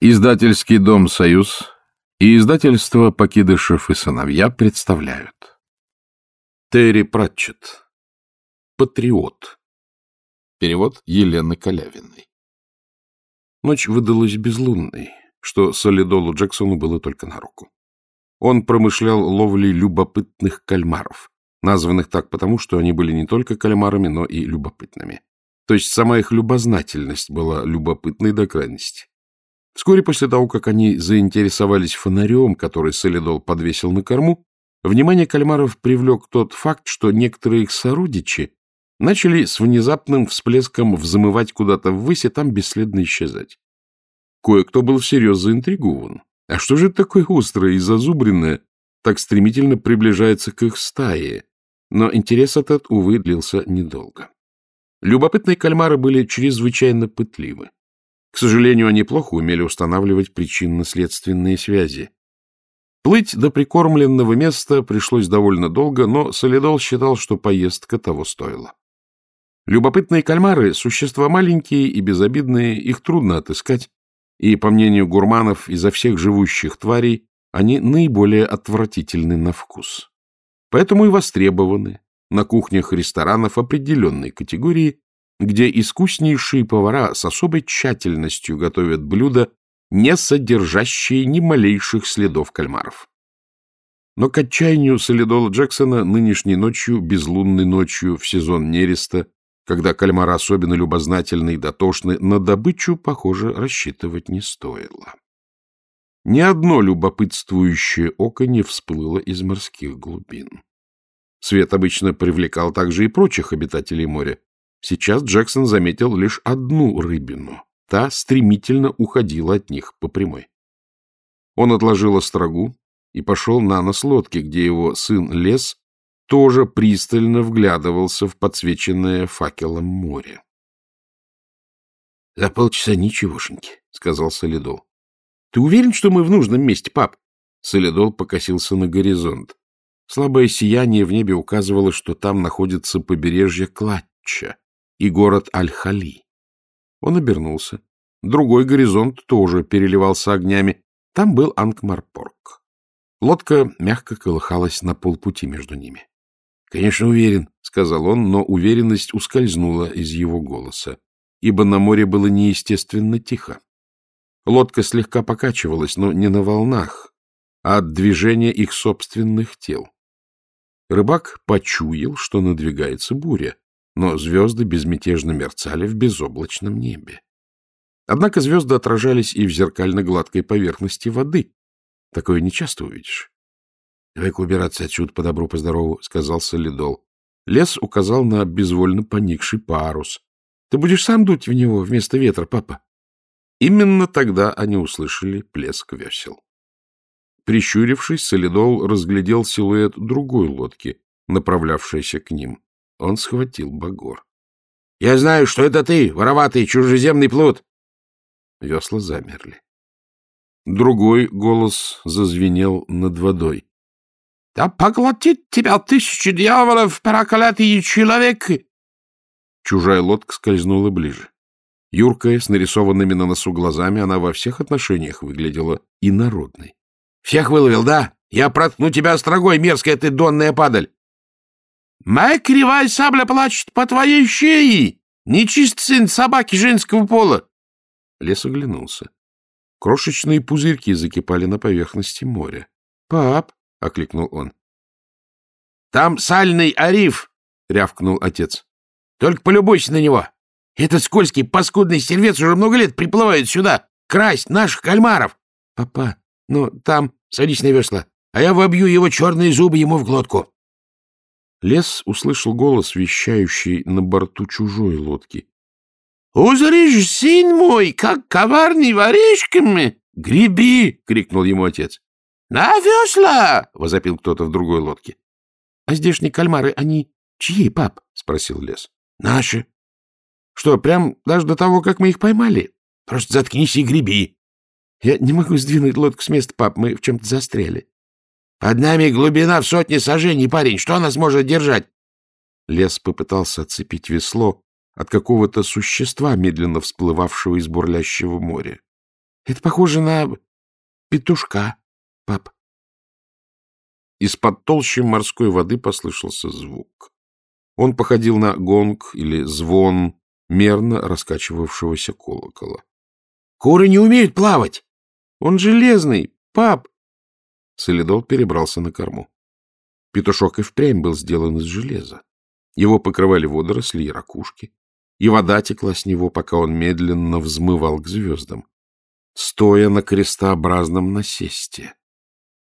Издательский дом «Союз» и издательство «Покидышев и сыновья» представляют. Терри Пратчетт. Патриот. Перевод Елены Калявиной. Ночь выдалась безлунной, что Солидолу Джексону было только на руку. Он промышлял ловлей любопытных кальмаров, названных так потому, что они были не только кальмарами, но и любопытными. То есть сама их любознательность была любопытной до крайности. Вскоре после того, как они заинтересовались фонарем, который Солидол подвесил на корму, внимание кальмаров привлек тот факт, что некоторые их сородичи начали с внезапным всплеском взмывать куда-то ввысь и там бесследно исчезать. Кое-кто был всерьез заинтригован. А что же такое острое и зазубренное так стремительно приближается к их стае? Но интерес этот, увы, длился недолго. Любопытные кальмары были чрезвычайно пытливы. К сожалению, они плохо умели устанавливать причинно-следственные связи. Плыть до прикормленного места пришлось довольно долго, но Солидол считал, что поездка того стоила. Любопытные кальмары — существа маленькие и безобидные, их трудно отыскать, и, по мнению гурманов, изо всех живущих тварей, они наиболее отвратительны на вкус. Поэтому и востребованы на кухнях ресторанов определенной категории где искуснейшие повара с особой тщательностью готовят блюда, не содержащие ни малейших следов кальмаров. Но к отчаянию Солидола Джексона нынешней ночью, безлунной ночью в сезон нереста, когда кальмары особенно любознательны и дотошны, на добычу, похоже, рассчитывать не стоило. Ни одно любопытствующее око не всплыло из морских глубин. Свет обычно привлекал также и прочих обитателей моря, Сейчас Джексон заметил лишь одну рыбину. Та стремительно уходила от них по прямой. Он отложил острогу и пошел на нос лодки, где его сын Лес тоже пристально вглядывался в подсвеченное факелом море. — За полчаса ничегошеньки, — сказал Солидол. — Ты уверен, что мы в нужном месте, пап? Солидол покосился на горизонт. Слабое сияние в небе указывало, что там находится побережье Клатча, и город Аль-Хали. Он обернулся. Другой горизонт тоже переливался огнями. Там был Анкмарпорг. Лодка мягко колыхалась на полпути между ними. — Конечно, уверен, — сказал он, но уверенность ускользнула из его голоса, ибо на море было неестественно тихо. Лодка слегка покачивалась, но не на волнах, а от движения их собственных тел. Рыбак почуял, что надвигается буря, но звезды безмятежно мерцали в безоблачном небе. Однако звезды отражались и в зеркально-гладкой поверхности воды. Такое нечасто увидишь. — Давай-ка убираться отсюда по добру, по здорову, — сказал Солидол. Лес указал на безвольно поникший парус. — Ты будешь сам дуть в него вместо ветра, папа? Именно тогда они услышали плеск весел. Прищурившись, Солидол разглядел силуэт другой лодки, направлявшейся к ним. Он схватил Багор. — Я знаю, что это ты, вороватый чужеземный плут! Весла замерли. Другой голос зазвенел над водой. — Да поглотит тебя тысячи дьяволов, проклятый человек! Чужая лодка скользнула ближе. Юркая, с нарисованными на носу глазами, она во всех отношениях выглядела инородной. — Всех выловил, да? Я проткну тебя острогой, мерзкая ты донная падаль! Моя кривая сабля плачет по твоей шее! Нечист сын собаки женского пола!» Лес оглянулся. Крошечные пузырьки закипали на поверхности моря. «Пап!» — окликнул он. «Там сальный ариф!» — рявкнул отец. «Только полюбуйся на него! Этот скользкий, паскудный стервец уже много лет приплывает сюда, красть наших кальмаров!» «Папа, ну там...» «Садись на весла, а я вобью его черные зубы ему в глотку!» Лес услышал голос, вещающий на борту чужой лодки. — Узришь, сын мой, как коварный воришками! Греби! — крикнул ему отец. — На весла! — возопил кто-то в другой лодке. — А здешние кальмары, они чьи, пап? — спросил лес. — Наши. — Что, прям даже до того, как мы их поймали? Просто заткнись и греби. — Я не могу сдвинуть лодку с места, пап, мы в чем-то застряли. Под нами глубина в сотни сажений, парень. Что нас может держать? Лес попытался отцепить весло от какого-то существа, медленно всплывавшего из бурлящего моря. — Это похоже на петушка, пап. Из-под толщи морской воды послышался звук. Он походил на гонг или звон мерно раскачивавшегося колокола. — Куры не умеют плавать! Он железный, пап! Солидол перебрался на корму. Петушок и впрямь был сделан из железа. Его покрывали водоросли и ракушки, и вода текла с него, пока он медленно взмывал к звездам, стоя на крестообразном насесте.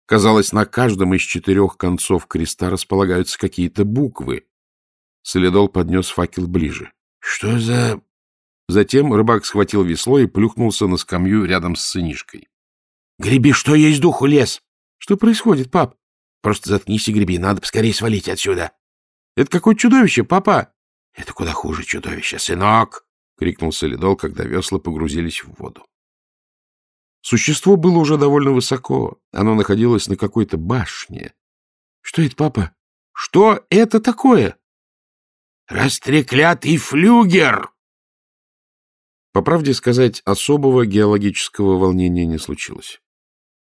Казалось, на каждом из четырех концов креста располагаются какие-то буквы. Солидол поднес факел ближе. — Что за... Затем рыбак схватил весло и плюхнулся на скамью рядом с сынишкой. — Греби, что есть духу, лес! — Что происходит, пап? — Просто заткнись и греби, надо поскорее свалить отсюда. — Это какое чудовище, папа? — Это куда хуже чудовище, сынок! — крикнул Солидол, когда весла погрузились в воду. Существо было уже довольно высоко. Оно находилось на какой-то башне. — Что это, папа? Что это такое? — Растреклятый флюгер! По правде сказать, особого геологического волнения не случилось.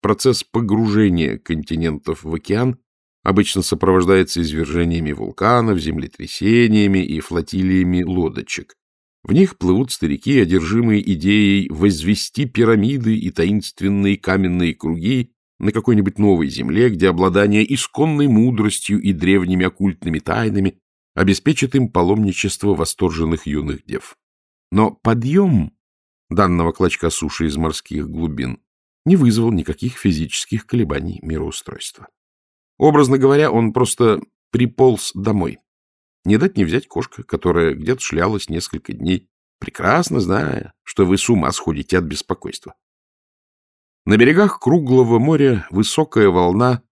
Процесс погружения континентов в океан обычно сопровождается извержениями вулканов, землетрясениями и флотилиями лодочек. В них плывут старики, одержимые идеей возвести пирамиды и таинственные каменные круги на какой-нибудь новой земле, где обладание исконной мудростью и древними оккультными тайнами обеспечит им паломничество восторженных юных дев. Но подъем данного клочка суши из морских глубин не вызвал никаких физических колебаний мироустройства. Образно говоря, он просто приполз домой. Не дать не взять кошка, которая где-то шлялась несколько дней, прекрасно зная, что вы с ума сходите от беспокойства. На берегах круглого моря высокая волна,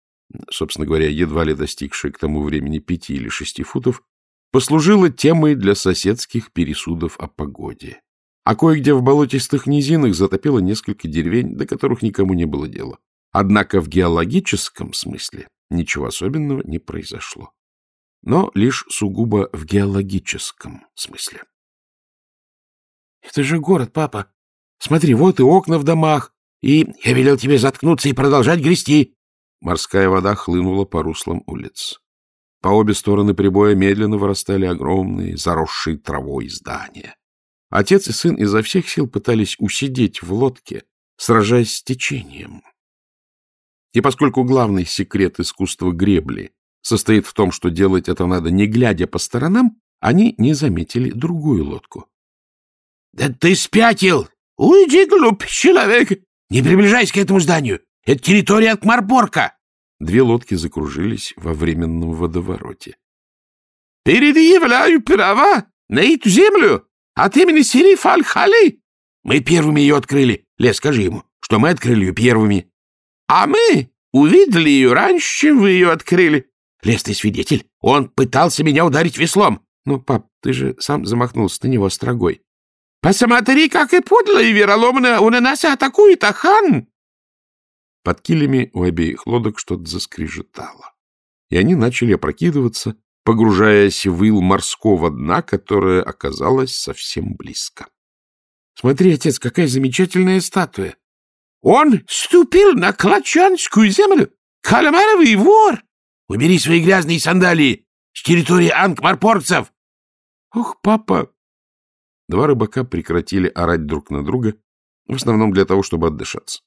собственно говоря, едва ли достигшая к тому времени пяти или шести футов, послужила темой для соседских пересудов о погоде. А кое-где в болотистых низинах затопило несколько деревень, до которых никому не было дела. Однако в геологическом смысле ничего особенного не произошло. Но лишь сугубо в геологическом смысле. — Это же город, папа. Смотри, вот и окна в домах. И я велел тебе заткнуться и продолжать грести. Морская вода хлынула по руслам улиц. По обе стороны прибоя медленно вырастали огромные, заросшие травой здания. Отец и сын изо всех сил пытались усидеть в лодке, сражаясь с течением. И поскольку главный секрет искусства гребли состоит в том, что делать это надо не глядя по сторонам, они не заметили другую лодку. — Да ты спятил! Уйди, глуп, человек! Не приближайся к этому зданию! Это территория от Марборка! Две лодки закружились во временном водовороте. — Передъявляю права на эту землю от имени Сериф Аль-Хали. Мы первыми ее открыли. Лес, скажи ему, что мы открыли ее первыми. А мы увидели ее раньше, чем вы ее открыли. Лес, ты свидетель. Он пытался меня ударить веслом. Ну, пап, ты же сам замахнулся на него строгой. Посмотри, как и подло и вероломно он и нас атакует, Ахан. Под килями у обеих лодок что-то заскрежетало, и они начали опрокидываться, погружаясь в ил морского дна, которое оказалось совсем близко. — Смотри, отец, какая замечательная статуя! Он ступил на Клачанскую землю! Каламаровый вор! Убери свои грязные сандалии с территории ангмарпорцев! — Ох, папа! Два рыбака прекратили орать друг на друга, в основном для того, чтобы отдышаться.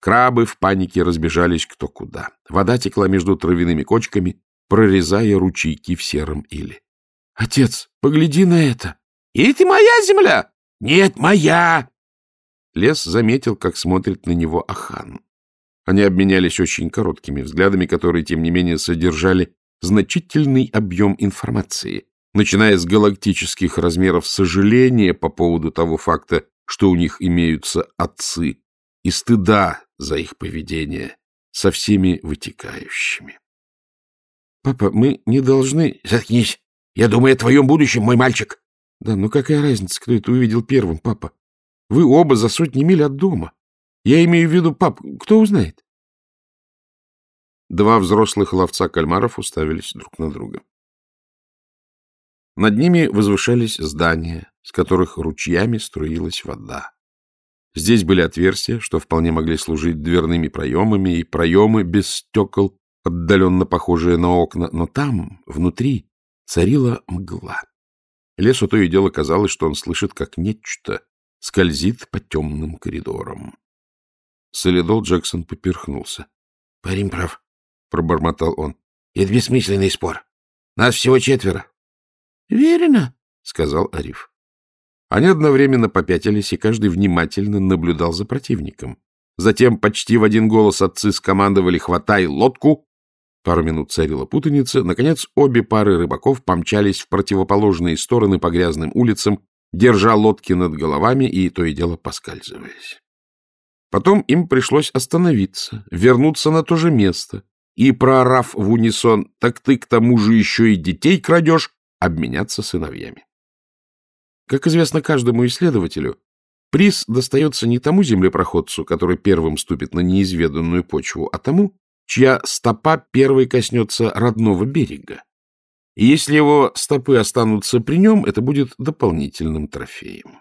Крабы в панике разбежались кто куда. Вода текла между травяными кочками, прорезая ручейки в сером иле. — Отец, погляди на это! — это моя земля! — Нет, моя! Лес заметил, как смотрит на него Ахан. Они обменялись очень короткими взглядами, которые, тем не менее, содержали значительный объем информации, начиная с галактических размеров сожаления по поводу того факта, что у них имеются отцы, и стыда за их поведение со всеми вытекающими. — Папа, мы не должны... — Заткнись! Я думаю о твоем будущем, мой мальчик. — Да, ну какая разница, кто это увидел первым, папа? Вы оба за сотни миль от дома. Я имею в виду, пап, кто узнает? Два взрослых ловца кальмаров уставились друг на друга. Над ними возвышались здания, с которых ручьями струилась вода. Здесь были отверстия, что вполне могли служить дверными проемами, и проемы без стекол, отдаленно похожие на окна, но там, внутри, царила мгла. Лесу то и дело казалось, что он слышит, как нечто скользит по темным коридорам. Солидол Джексон поперхнулся. — Парень прав, — пробормотал он. — Это бессмысленный спор. Нас всего четверо. — Верено, — сказал Ариф. Они одновременно попятились, и каждый внимательно наблюдал за противником. Затем почти в один голос отцы скомандовали «Хватай лодку!». Пару минут царила путаница. Наконец, обе пары рыбаков помчались в противоположные стороны по грязным улицам, держа лодки над головами и то и дело поскальзываясь. Потом им пришлось остановиться, вернуться на то же место и, проорав в унисон «Так ты к тому же еще и детей крадешь», обменяться сыновьями. Как известно каждому исследователю, приз достается не тому землепроходцу, который первым ступит на неизведанную почву, а тому, чья стопа первой коснется родного берега. И если его стопы останутся при нем, это будет дополнительным трофеем.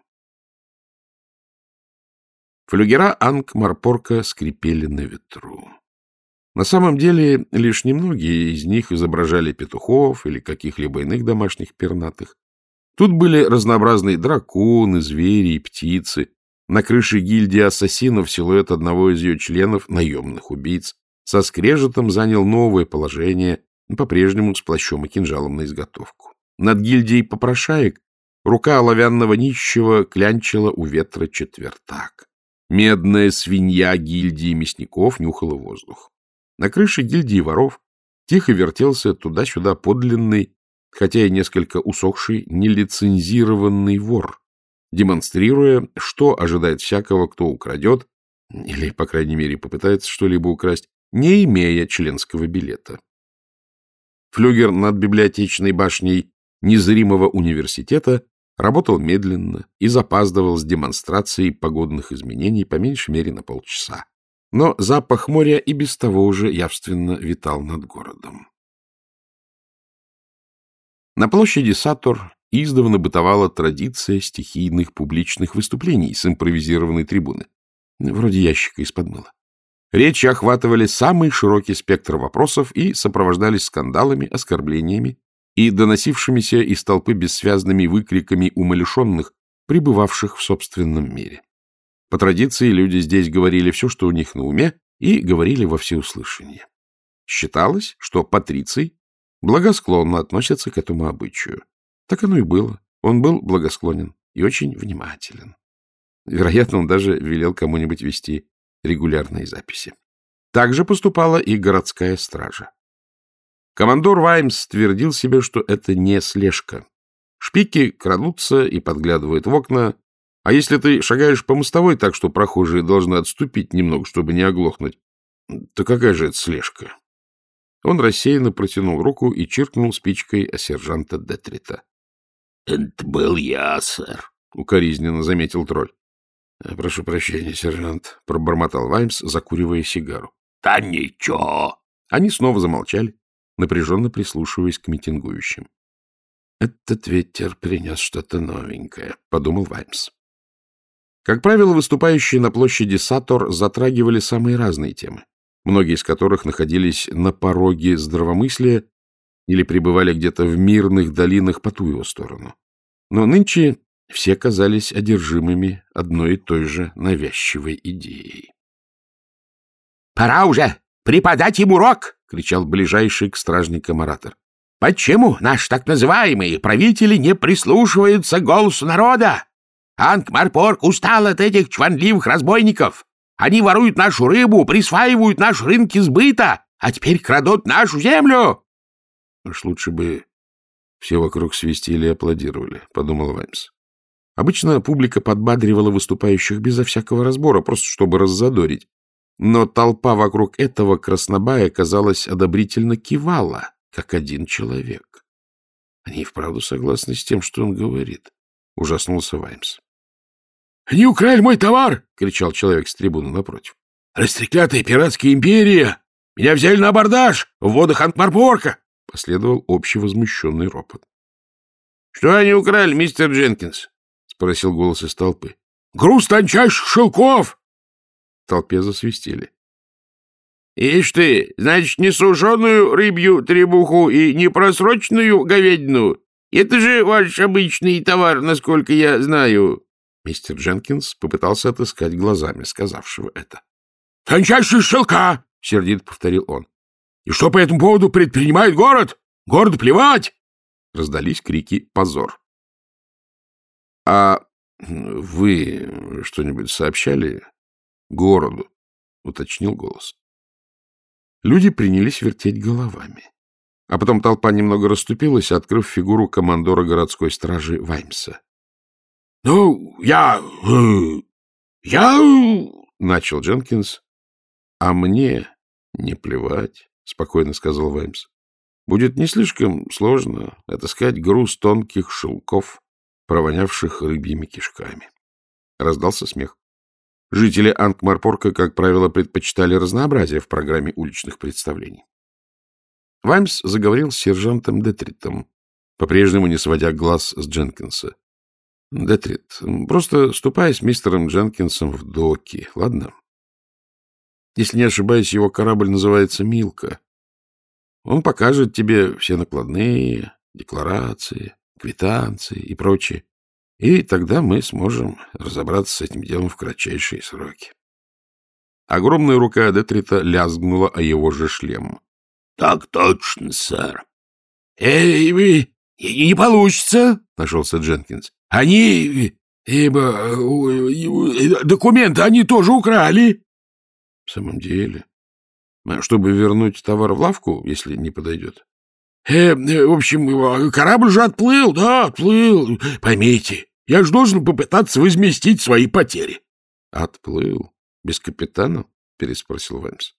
Флюгера Анг-Марпорка скрипели на ветру. На самом деле, лишь немногие из них изображали петухов или каких-либо иных домашних пернатых. Тут были разнообразные драконы, звери и птицы. На крыше гильдии ассасинов силуэт одного из ее членов, наемных убийц, со скрежетом занял новое положение, по-прежнему с плащом и кинжалом на изготовку. Над гильдией попрошаек рука оловянного нищего клянчила у ветра четвертак. Медная свинья гильдии мясников нюхала воздух. На крыше гильдии воров тихо вертелся туда-сюда подлинный хотя и несколько усохший, нелицензированный вор, демонстрируя, что ожидает всякого, кто украдет, или, по крайней мере, попытается что-либо украсть, не имея членского билета. Флюгер над библиотечной башней незримого университета работал медленно и запаздывал с демонстрацией погодных изменений по меньшей мере на полчаса. Но запах моря и без того уже явственно витал над городом. На площади Сатор издавна бытовала традиция стихийных публичных выступлений с импровизированной трибуны, вроде ящика из-под мыла. Речи охватывали самый широкий спектр вопросов и сопровождались скандалами, оскорблениями и доносившимися из толпы бессвязными выкриками умалишенных, пребывавших в собственном мире. По традиции люди здесь говорили все, что у них на уме, и говорили во всеуслышание. Считалось, что патриций благосклонно относятся к этому обычаю. Так оно и было. Он был благосклонен и очень внимателен. Вероятно, он даже велел кому-нибудь вести регулярные записи. Так же поступала и городская стража. Командор Ваймс твердил себе, что это не слежка. Шпики крадутся и подглядывают в окна, а если ты шагаешь по мостовой так, что прохожие должны отступить немного, чтобы не оглохнуть, то какая же это слежка? Он рассеянно протянул руку и чиркнул спичкой о сержанта Детрита. — Это был я, сэр, — укоризненно заметил тролль. «Э, — Прошу прощения, сержант, — пробормотал Ваймс, закуривая сигару. — Да ничего. Они снова замолчали, напряженно прислушиваясь к митингующим. — Этот ветер принес что-то новенькое, — подумал Ваймс. Как правило, выступающие на площади Сатор затрагивали самые разные темы многие из которых находились на пороге здравомыслия или пребывали где-то в мирных долинах по ту его сторону. Но нынче все казались одержимыми одной и той же навязчивой идеей. — Пора уже преподать им урок! — кричал ближайший к стражникам оратор. — Почему наши так называемые правители не прислушиваются голосу народа? Анкмарпорг устал от этих чванливых разбойников. Они воруют нашу рыбу, присваивают наши рынки сбыта, а теперь крадут нашу землю. — Уж лучше бы все вокруг свистели и аплодировали, — подумал Ваймс. Обычно публика подбадривала выступающих безо всякого разбора, просто чтобы раззадорить. Но толпа вокруг этого краснобая, казалось, одобрительно кивала, как один человек. Они вправду согласны с тем, что он говорит, — ужаснулся Ваймс. Они украли мой товар! — кричал человек с трибуны напротив. — Растреклятая пиратская империя! Меня взяли на абордаж в водах Антмарпорка! — последовал общий возмущенный ропот. — Что они украли, мистер Дженкинс? — спросил голос из толпы. Груз тончайших шелков! В толпе засвистели. — Ишь ты, значит, не сушеную рыбью требуху и не просроченную говядину. Это же ваш обычный товар, насколько я знаю. Мистер Дженкинс попытался отыскать глазами сказавшего это. — Тончайшие шелка! — сердито повторил он. — И что по этому поводу предпринимает город? Городу плевать! Раздались крики «Позор!». — А вы что-нибудь сообщали городу? — уточнил голос. Люди принялись вертеть головами. А потом толпа немного расступилась, открыв фигуру командора городской стражи Ваймса. — Ну, я... Э, я... — начал Дженкинс. — А мне не плевать, — спокойно сказал Ваймс. — Будет не слишком сложно отыскать груз тонких шелков, провонявших рыбьими кишками. Раздался смех. Жители Ангмарпорка, как правило, предпочитали разнообразие в программе уличных представлений. Ваймс заговорил с сержантом Детритом, по-прежнему не сводя глаз с Дженкинса. — Детрит, просто ступай с мистером Дженкинсом в доки, ладно? Если не ошибаюсь, его корабль называется «Милка». Он покажет тебе все накладные, декларации, квитанции и прочее. И тогда мы сможем разобраться с этим делом в кратчайшие сроки. Огромная рука Детрита лязгнула о его же шлем. — Так точно, сэр. — Эй, вы... Не получится, — нашелся Дженкинс. — Они... Ибо... Документы они тоже украли. — В самом деле? А чтобы вернуть товар в лавку, если не подойдет? Э, — В общем, корабль же отплыл, да, отплыл. Поймите, я же должен попытаться возместить свои потери. — Отплыл? Без капитана? — переспросил Ваймс.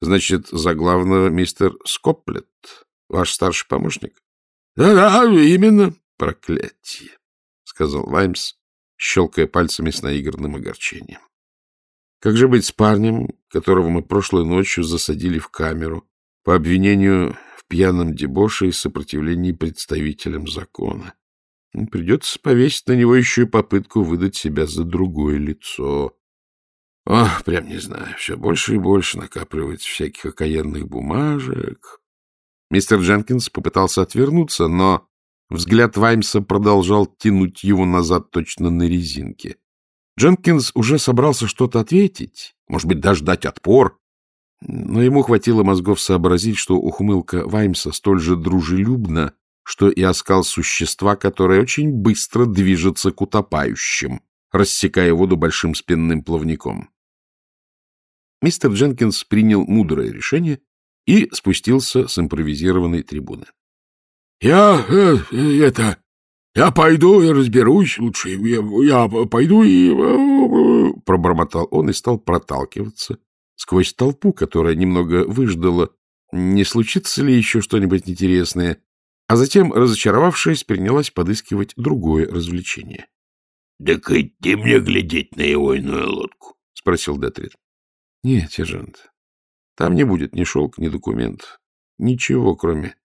Значит, за главного мистер Скоплет, ваш старший помощник? Да, — Да-да, именно. — Проклятие, — сказал Ваймс, щелкая пальцами с наигранным огорчением. — Как же быть с парнем, которого мы прошлой ночью засадили в камеру по обвинению пьяном дебоше и сопротивлении представителям закона? Придется повесить на него еще и попытку выдать себя за другое лицо. Ох, прям не знаю, все больше и больше накапливается всяких окаянных бумажек. Мистер Дженкинс попытался отвернуться, но взгляд Ваймса продолжал тянуть его назад точно на резинке. Дженкинс уже собрался что-то ответить, может быть, даже дать отпор, но ему хватило мозгов сообразить, что ухмылка Ваймса столь же дружелюбна, что и оскал существа, которое очень быстро движется к утопающим, рассекая воду большим спинным плавником. Мистер Дженкинс принял мудрое решение и спустился с импровизированной трибуны. — Я... Э, э, это... Я пойду и разберусь лучше. Я, я пойду и... Э, пробормотал он и стал проталкиваться сквозь толпу, которая немного выждала, не случится ли еще что-нибудь интересное, а затем, разочаровавшись, принялась подыскивать другое развлечение. — Так идти мне глядеть на его иную лодку? — спросил Детрит. — Нет, сержант, там не будет ни шелк, ни документ. Ничего, кроме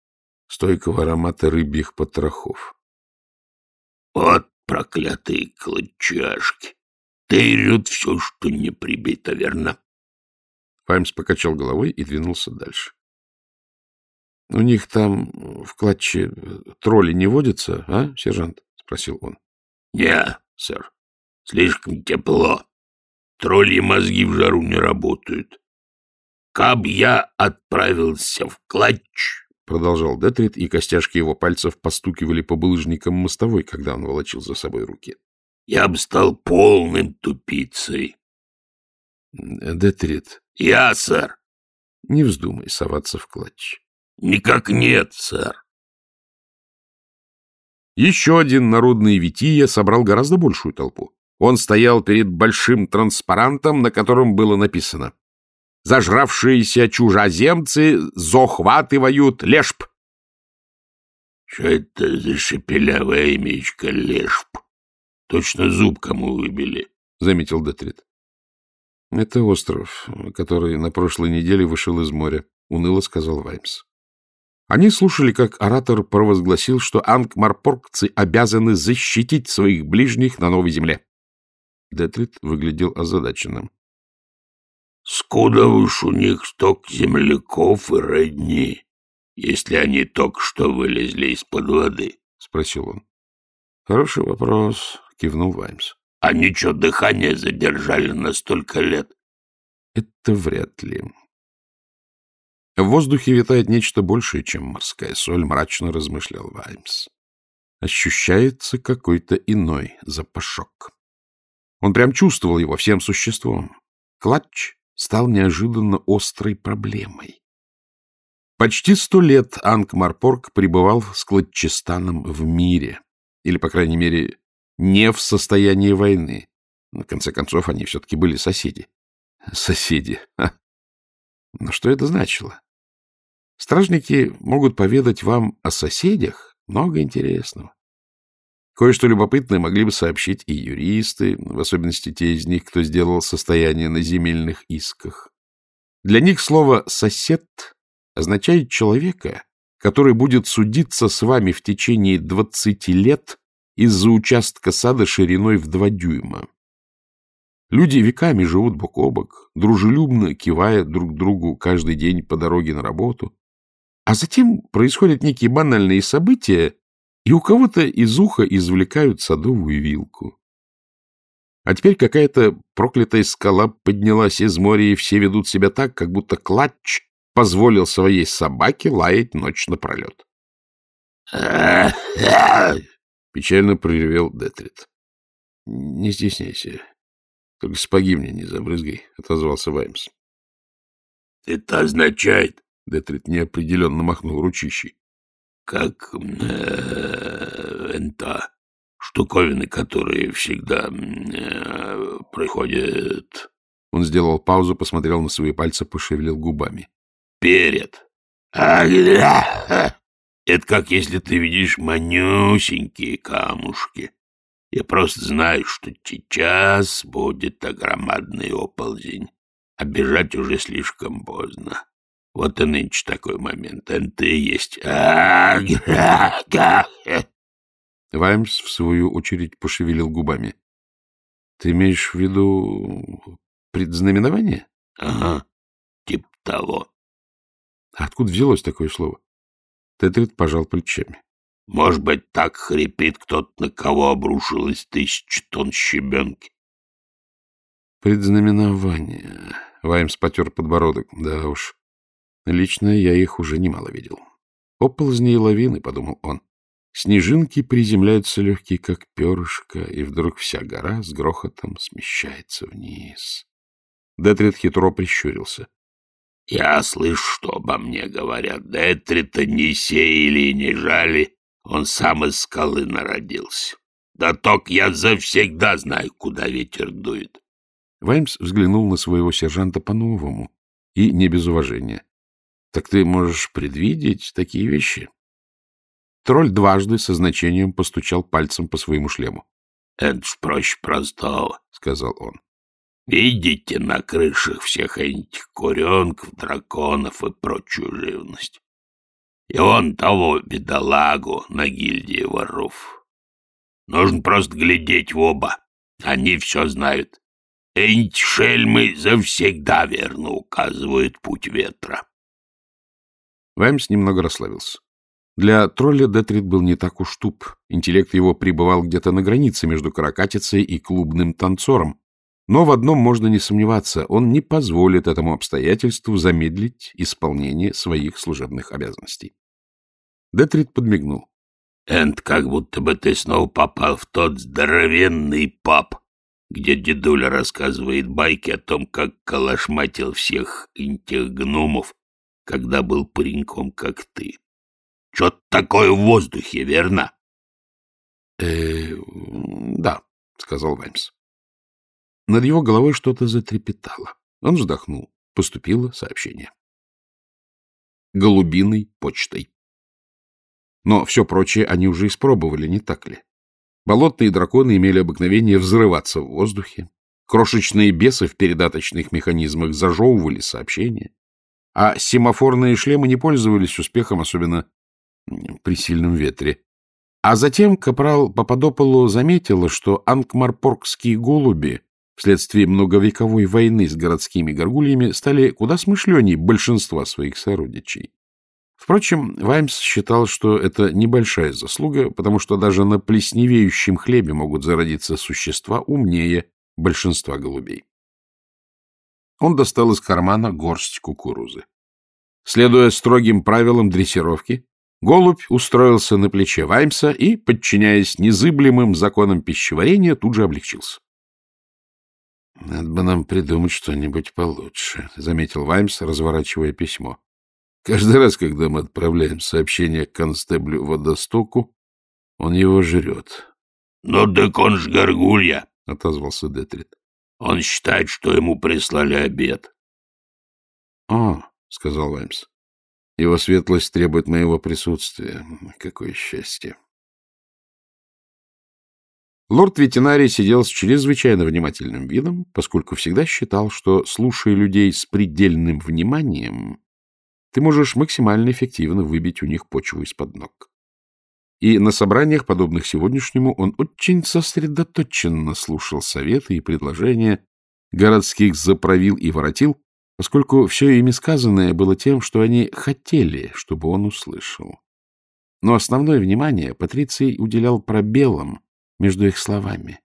стойкого аромата рыбьих потрохов. — Вот проклятые клочашки! Тырют все, что не прибито, верно? Файмс покачал головой и двинулся дальше. — У них там в клатче тролли не водятся, а, сержант? — спросил он. — Не, сэр, слишком тепло. Тролли мозги в жару не работают. Каб я отправился в клатч, — продолжал Детрит, и костяшки его пальцев постукивали по булыжникам мостовой, когда он волочил за собой руки. — Я бы стал полным тупицей. — Детрит. — Я, сэр. — Не вздумай соваться в клатч. — Никак нет, сэр. Еще один народный Вития собрал гораздо большую толпу. Он стоял перед большим транспарантом, на котором было написано «Зажравшиеся чужеземцы захватывают лешп». «Что это за шепелявая имечка лешп? Точно зуб кому выбили», — заметил Детрит. «Это остров, который на прошлой неделе вышел из моря», — уныло сказал Ваймс. Они слушали, как оратор провозгласил, что ангмарпоргцы обязаны защитить своих ближних на новой земле. Детрит выглядел озадаченным. — Скуда уж у них сток земляков и родни, если они только что вылезли из-под воды? — спросил он. — Хороший вопрос, — кивнул Ваймс. — А ничего, дыхание задержали на столько лет? — Это вряд ли. В воздухе витает нечто большее, чем морская соль, мрачно размышлял Ваймс. Ощущается какой-то иной запашок. Он прям чувствовал его всем существом. Клатч стал неожиданно острой проблемой. Почти сто лет Анкмарпорг пребывал с Кладчистаном в мире, или, по крайней мере, не в состоянии войны. На конце концов, они все-таки были соседи. Соседи. Ха. Но что это значило? Стражники могут поведать вам о соседях много интересного. Кое-что любопытное могли бы сообщить и юристы, в особенности те из них, кто сделал состояние на земельных исках. Для них слово «сосед» означает человека, который будет судиться с вами в течение двадцати лет из-за участка сада шириной в два дюйма. Люди веками живут бок о бок, дружелюбно кивая друг другу каждый день по дороге на работу, а затем происходят некие банальные события, и у кого-то из уха извлекают садовую вилку. А теперь какая-то проклятая скала поднялась из моря, и все ведут себя так, как будто клатч позволил своей собаке лаять ночь напролет. Печально проревел Детрит. — Не стесняйся. Только сапоги мне не забрызгай, — отозвался Ваймс. — Это означает... — Детрит неопределенно махнул ручищей как э, энта, штуковины, которые всегда э, приходят. Он сделал паузу, посмотрел на свои пальцы, пошевелил губами. Перед. Это как если ты видишь манюсенькие камушки. Я просто знаю, что сейчас будет огромадный оползень, а бежать уже слишком поздно. Вот и нынче такой момент. И есть. Ваймс, в свою очередь, пошевелил губами. — Ты имеешь в виду предзнаменование? — Ага, типа того. — Откуда взялось такое слово? Тетрит пожал плечами. — Может быть, так хрипит кто-то, на кого обрушилось тысяча тонн щебенки. — Предзнаменование. Ваймс потер подбородок. Да уж. Лично я их уже немало видел. Оползни и лавины, — подумал он. Снежинки приземляются легкие, как перышко, и вдруг вся гора с грохотом смещается вниз. Детрид хитро прищурился. — Я слышу, что обо мне говорят. Детрита не сеяли и не жали. Он сам из скалы народился. Да ток я завсегда знаю, куда ветер дует. Ваймс взглянул на своего сержанта по-новому и не без уважения. Так ты можешь предвидеть такие вещи? Тролль дважды со значением постучал пальцем по своему шлему. — Это ж проще простого, — сказал он. — Видите на крышах всех этих куренков, драконов и прочую живность? И он того бедолагу на гильдии воров. Нужно просто глядеть в оба. Они все знают. Эти шельмы завсегда верно указывают путь ветра. Ваймс немного расслабился. Для тролля Детрит был не так уж туп. Интеллект его пребывал где-то на границе между каракатицей и клубным танцором. Но в одном можно не сомневаться, он не позволит этому обстоятельству замедлить исполнение своих служебных обязанностей. Детрит подмигнул. — Энд, как будто бы ты снова попал в тот здоровенный паб, где дедуля рассказывает байки о том, как калашматил всех этих гномов когда был пареньком, как ты. Что-то такое в воздухе, верно? Э, да, сказал Ваймс. Над его головой что-то затрепетало. Он вздохнул. Поступило сообщение. Голубиной почтой. Но все прочее они уже испробовали, не так ли? Болотные драконы имели обыкновение взрываться в воздухе. Крошечные бесы в передаточных механизмах зажевывали сообщения а семафорные шлемы не пользовались успехом, особенно при сильном ветре. А затем капрал Пападополу заметила, что анкмарпоргские голуби вследствие многовековой войны с городскими горгульями стали куда смышленней большинства своих сородичей. Впрочем, Ваймс считал, что это небольшая заслуга, потому что даже на плесневеющем хлебе могут зародиться существа умнее большинства голубей. Он достал из кармана горсть кукурузы. Следуя строгим правилам дрессировки, голубь устроился на плече Ваймса и, подчиняясь незыблемым законам пищеварения, тут же облегчился. — Надо бы нам придумать что-нибудь получше, — заметил Ваймс, разворачивая письмо. Каждый раз, когда мы отправляем сообщение к констеблю водостоку, он его жрет. — Ну так он ж горгулья, — отозвался Детрит. — Он считает, что ему прислали обед. — О, — сказал Ваймс, — его светлость требует моего присутствия. Какое счастье! Лорд ветеринарий сидел с чрезвычайно внимательным видом, поскольку всегда считал, что, слушая людей с предельным вниманием, ты можешь максимально эффективно выбить у них почву из-под ног. И на собраниях, подобных сегодняшнему, он очень сосредоточенно слушал советы и предложения городских заправил и воротил, поскольку все ими сказанное было тем, что они хотели, чтобы он услышал. Но основное внимание Патриций уделял пробелам между их словами.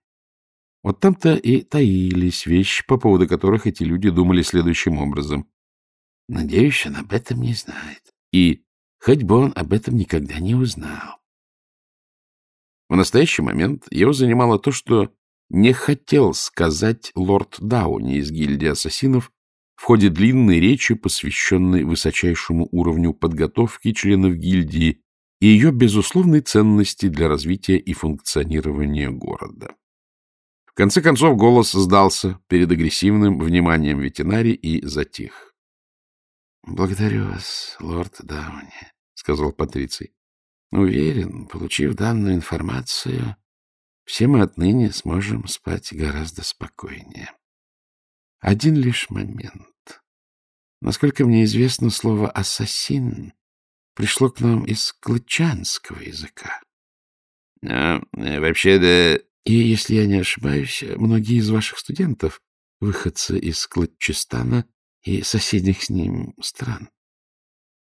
Вот там-то и таились вещи, по поводу которых эти люди думали следующим образом. Надеюсь, он об этом не знает. И хоть бы он об этом никогда не узнал. В настоящий момент его занимало то, что не хотел сказать лорд Дауни из гильдии ассасинов в ходе длинной речи, посвященной высочайшему уровню подготовки членов гильдии и ее безусловной ценности для развития и функционирования города. В конце концов голос сдался перед агрессивным вниманием ветеринарии и затих. — Благодарю вас, лорд Дауни, — сказал Патриций. — Уверен, получив данную информацию, все мы отныне сможем спать гораздо спокойнее. Один лишь момент. Насколько мне известно, слово «ассасин» пришло к нам из клычанского языка. А, вообще, да... И, если я не ошибаюсь, многие из ваших студентов, выходцы из Клычистана, и соседних с ним стран.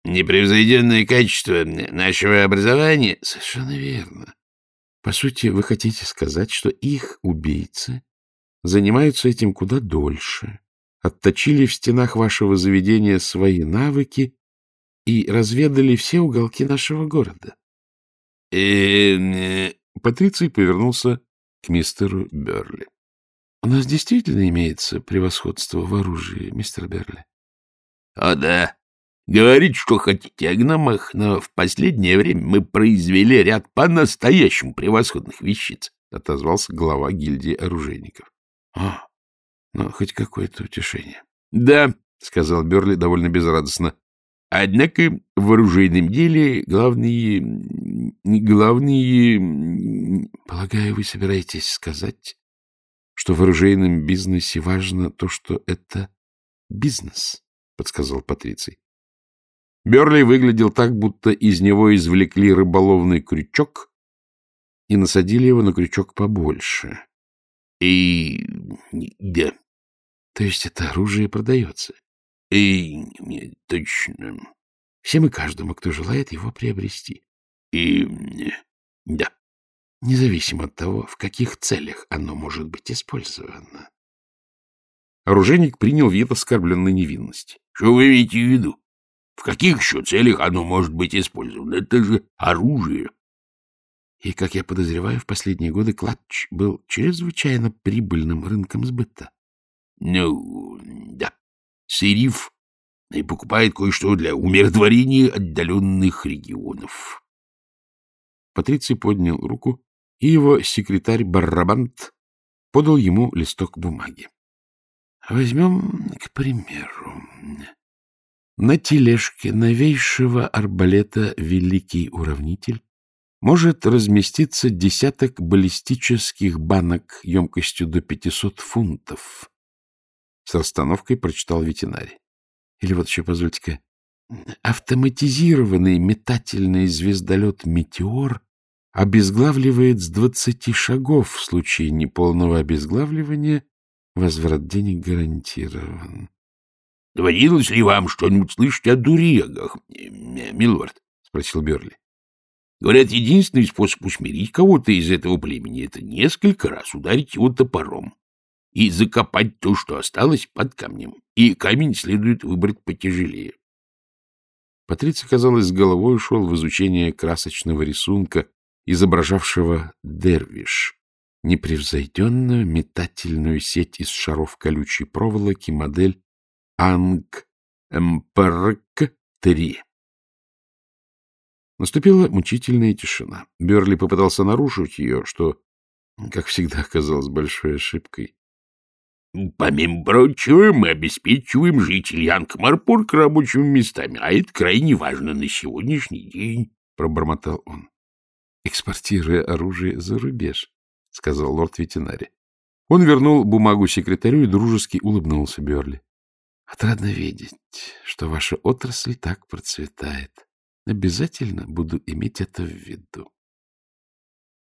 Непревзойденное качество нашего образования? Совершенно верно. По сути, вы хотите сказать, что их убийцы занимаются этим куда дольше, отточили в стенах вашего заведения свои навыки и разведали все уголки нашего города. Э, Патриций повернулся к мистеру Берли. У нас действительно имеется превосходство в оружии, мистер Берли? — О, да. Говорите, что хотите о гномах, но в последнее время мы произвели ряд по-настоящему превосходных вещиц, — отозвался глава гильдии оружейников. — А, ну, хоть какое-то утешение. — Да, — сказал Берли довольно безрадостно. — Однако в оружейном деле главные... главные... — Полагаю, вы собираетесь сказать, что в оружейном бизнесе важно то, что это бизнес, — подсказал Патриций. Берли выглядел так, будто из него извлекли рыболовный крючок и насадили его на крючок побольше. — И... да. То есть это оружие продается? — И... точно. Всем и каждому, кто желает его приобрести. — И... да независимо от того, в каких целях оно может быть использовано. Оружейник принял вид оскорбленной невинности. — Что вы имеете в виду? В каких еще целях оно может быть использовано? Это же оружие. И, как я подозреваю, в последние годы клатч был чрезвычайно прибыльным рынком сбыта. — Ну, да. Сыриф и покупает кое-что для умиротворения отдаленных регионов. Патриций поднял руку и его секретарь Баррабант подал ему листок бумаги. Возьмем, к примеру, на тележке новейшего арбалета «Великий уравнитель» может разместиться десяток баллистических банок емкостью до 500 фунтов. С расстановкой прочитал ветеринарий. Или вот еще, позвольте-ка, автоматизированный метательный звездолет «Метеор» обезглавливает с двадцати шагов. В случае неполного обезглавливания возврат денег гарантирован. — Доводилось ли вам что-нибудь слышать о дурегах, милорд? — спросил Берли. — Говорят, единственный способ усмирить кого-то из этого племени — это несколько раз ударить его топором и закопать то, что осталось под камнем. И камень следует выбрать потяжелее. Патриций, казалось, с головой ушел в изучение красочного рисунка, изображавшего дервиш, непревзойденную метательную сеть из шаров колючей проволоки, модель Анг Мпрк-3. Наступила мучительная тишина. Берли попытался нарушить ее, что, как всегда, оказалось большой ошибкой. — Помимо прочего, мы обеспечиваем жителей Анкмарпорг рабочими местами, а это крайне важно на сегодняшний день, — пробормотал он. — Экспортируя оружие за рубеж, — сказал лорд ветеринари. Он вернул бумагу секретарю и дружески улыбнулся Берли. Отрадно видеть, что ваша отрасль так процветает. Обязательно буду иметь это в виду.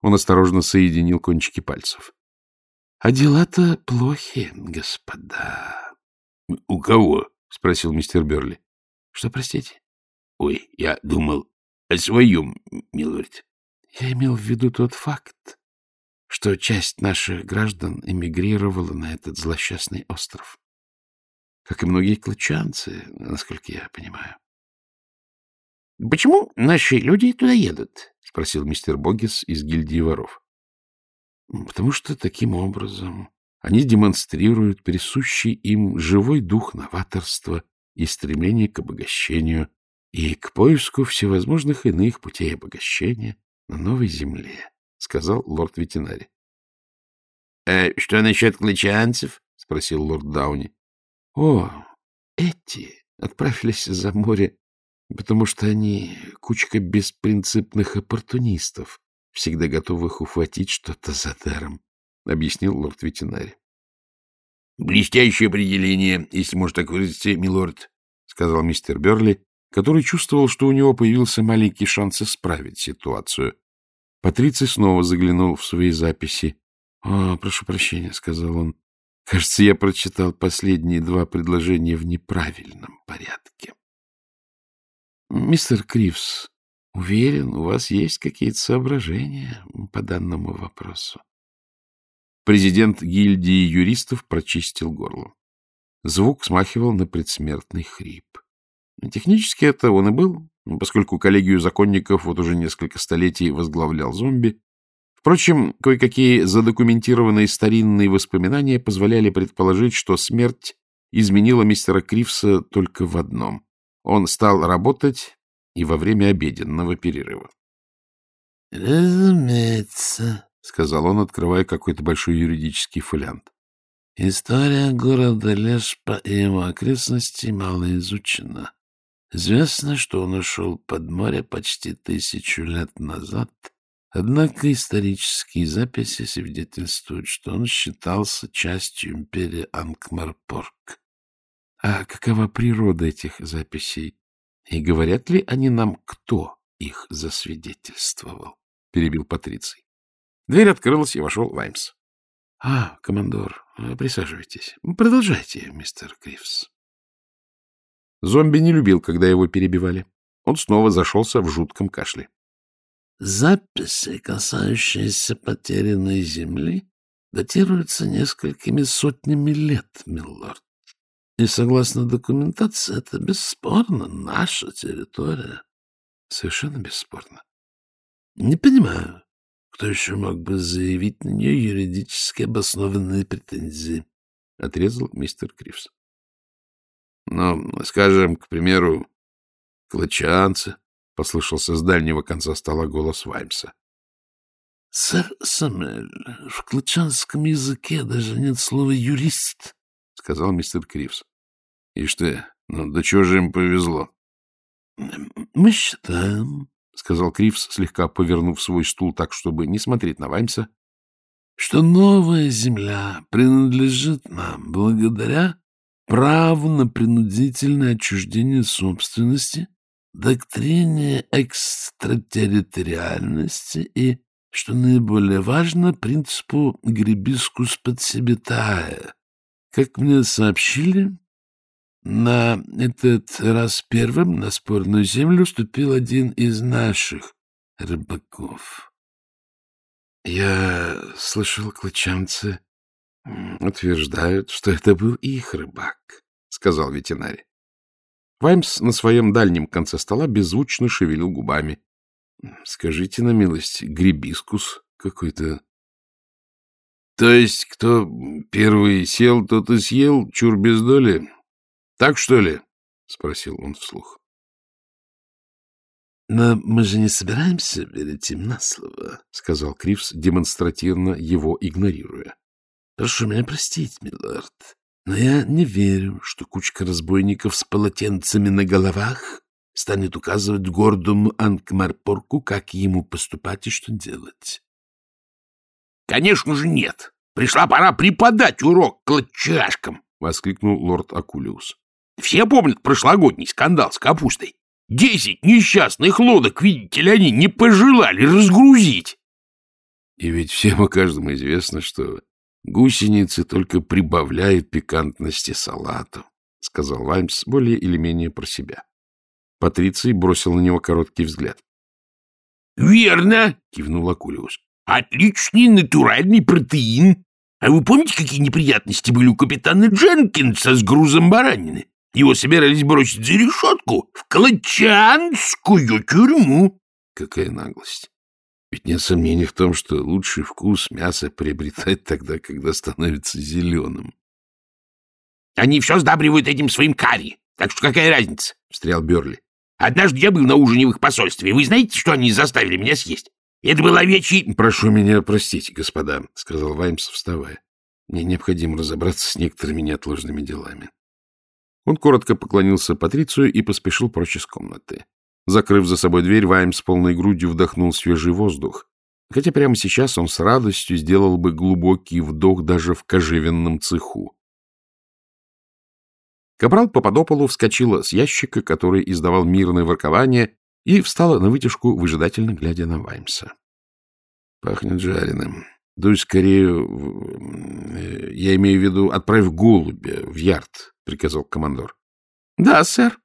Он осторожно соединил кончики пальцев. — А дела-то плохи, господа. — У кого? — спросил мистер Берли. — Что, простите? — Ой, я думал о своем, милорд. — Я имел в виду тот факт, что часть наших граждан эмигрировала на этот злосчастный остров как и многие клычанцы, насколько я понимаю. — Почему наши люди туда едут? — спросил мистер Богис из гильдии воров. — Потому что таким образом они демонстрируют присущий им живой дух новаторства и стремление к обогащению и к поиску всевозможных иных путей обогащения на новой земле, — сказал лорд-ветеринарий. — А что насчет клычанцев? — спросил лорд Дауни. О, эти отправились за море, потому что они кучка беспринципных оппортунистов, всегда готовых ухватить что-то за даром, — объяснил лорд ветеринарий. — Блестящее определение, если можно так выразиться, милорд, — сказал мистер Берли, который чувствовал, что у него появился маленький шанс исправить ситуацию. Патриций снова заглянул в свои записи. — О, прошу прощения, — сказал он. Кажется, я прочитал последние два предложения в неправильном порядке. Мистер Кривс, уверен, у вас есть какие-то соображения по данному вопросу. Президент гильдии юристов прочистил горло. Звук смахивал на предсмертный хрип. Технически это он и был, поскольку коллегию законников вот уже несколько столетий возглавлял зомби, Впрочем, кое-какие задокументированные старинные воспоминания позволяли предположить, что смерть изменила мистера Кривса только в одном. Он стал работать и во время обеденного перерыва. — Разумеется, — сказал он, открывая какой-то большой юридический фолиант. — История города Лешпа и его окрестностей мало изучена. Известно, что он ушел под море почти тысячу лет назад — Однако исторические записи свидетельствуют, что он считался частью империи Анкмарпорг. А какова природа этих записей? И говорят ли они нам, кто их засвидетельствовал? — перебил Патриций. Дверь открылась, и вошел Ваймс. — А, командор, присаживайтесь. Продолжайте, мистер Кривс. Зомби не любил, когда его перебивали. Он снова зашелся в жутком кашле. Записи, касающиеся потерянной земли, датируются несколькими сотнями лет, милорд. И, согласно документации, это бесспорно наша территория. Совершенно бесспорно. Не понимаю, кто еще мог бы заявить на нее юридически обоснованные претензии, — отрезал мистер Кривс. — Ну, скажем, к примеру, клочанцы, — послышался с дальнего конца стола голос Ваймса. — Сэр Самуэль, в клычанском языке даже нет слова «юрист», — сказал мистер Кривс. — И что, ну, до чего же им повезло? — Мы считаем, — сказал Кривс, слегка повернув свой стул так, чтобы не смотреть на Ваймса, — что новая земля принадлежит нам благодаря праву на принудительное отчуждение собственности доктрине экстратерриториальности и, что наиболее важно, принципу гребискус подсебетая. Как мне сообщили, на этот раз первым на спорную землю ступил один из наших рыбаков. Я слышал, клычанцы утверждают, что это был их рыбак, — сказал ветеринарий. Ваймс на своем дальнем конце стола беззвучно шевелил губами. — Скажите на милость, грибискус какой-то. — То есть, кто первый сел, тот и съел, чур без доли? Так, что ли? — спросил он вслух. — Но мы же не собираемся верить им на слово, — сказал Кривс, демонстративно его игнорируя. — Прошу меня простить, милорд, но я не верю, что кучка разбойников с полотенцами на головах станет указывать гордому Анкмарпорку, как ему поступать и что делать. — Конечно же нет. Пришла пора преподать урок клочашкам, — воскликнул лорд Акулиус. — Все помнят прошлогодний скандал с капустой. Десять несчастных лодок, видите ли, они не пожелали разгрузить. И ведь всем и каждому известно, что Гусеницы только прибавляют пикантности салату, — сказал Ваймс более или менее про себя. Патриций бросил на него короткий взгляд. — Верно, — кивнул Акулиус. — Отличный натуральный протеин. А вы помните, какие неприятности были у капитана Дженкинса с грузом баранины? Его собирались бросить за решетку в Калачанскую тюрьму. Какая наглость! Ведь нет сомнений в том, что лучший вкус мяса приобретает тогда, когда становится зеленым. — Они все сдабривают этим своим карри, так что какая разница? — встрял Берли. — Однажды я был на ужине в их посольстве, вы знаете, что они заставили меня съесть? Это был овечий... — Прошу меня простить, господа, — сказал Ваймс, вставая. — Мне необходимо разобраться с некоторыми неотложными делами. Он коротко поклонился Патрицию и поспешил прочь из комнаты. Закрыв за собой дверь, Вайм с полной грудью вдохнул свежий воздух, хотя прямо сейчас он с радостью сделал бы глубокий вдох даже в кожевенном цеху. Капрал Попадополу вскочила с ящика, который издавал мирное воркование, и встала на вытяжку, выжидательно глядя на Ваймса. — Пахнет жареным. Дуй скорее... Э, я имею в виду, отправь голубя в ярд, — приказал командор. — Да, сэр.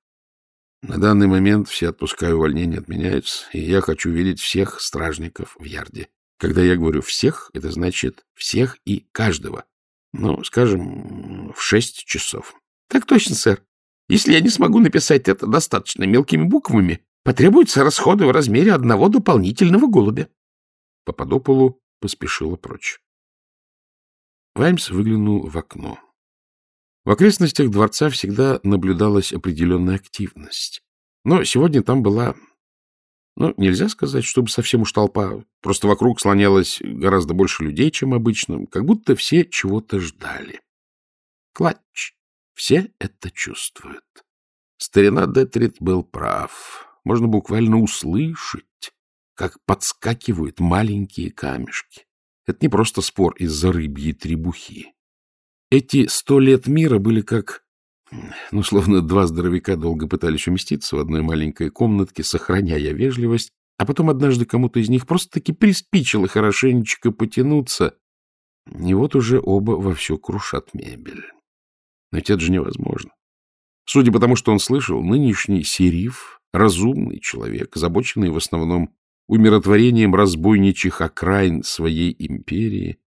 На данный момент все отпуска и увольнения отменяются, и я хочу видеть всех стражников в ярде. Когда я говорю «всех», это значит всех и каждого. Ну, скажем, в шесть часов. — Так точно, сэр. Если я не смогу написать это достаточно мелкими буквами, потребуются расходы в размере одного дополнительного голубя. Попадополу поспешила прочь. Ваймс выглянул в окно. В окрестностях дворца всегда наблюдалась определенная активность. Но сегодня там была... Ну, нельзя сказать, чтобы совсем уж толпа. Просто вокруг слонялось гораздо больше людей, чем обычно. Как будто все чего-то ждали. Клатч. Все это чувствуют. Старина Детрит был прав. Можно буквально услышать, как подскакивают маленькие камешки. Это не просто спор из-за рыбьей требухи. Эти сто лет мира были как... Ну, словно два здоровяка долго пытались уместиться в одной маленькой комнатке, сохраняя вежливость, а потом однажды кому-то из них просто-таки приспичило хорошенечко потянуться, и вот уже оба вовсю крушат мебель. Но ведь это же невозможно. Судя по тому, что он слышал, нынешний Сериф — разумный человек, озабоченный в основном умиротворением разбойничьих окраин своей империи,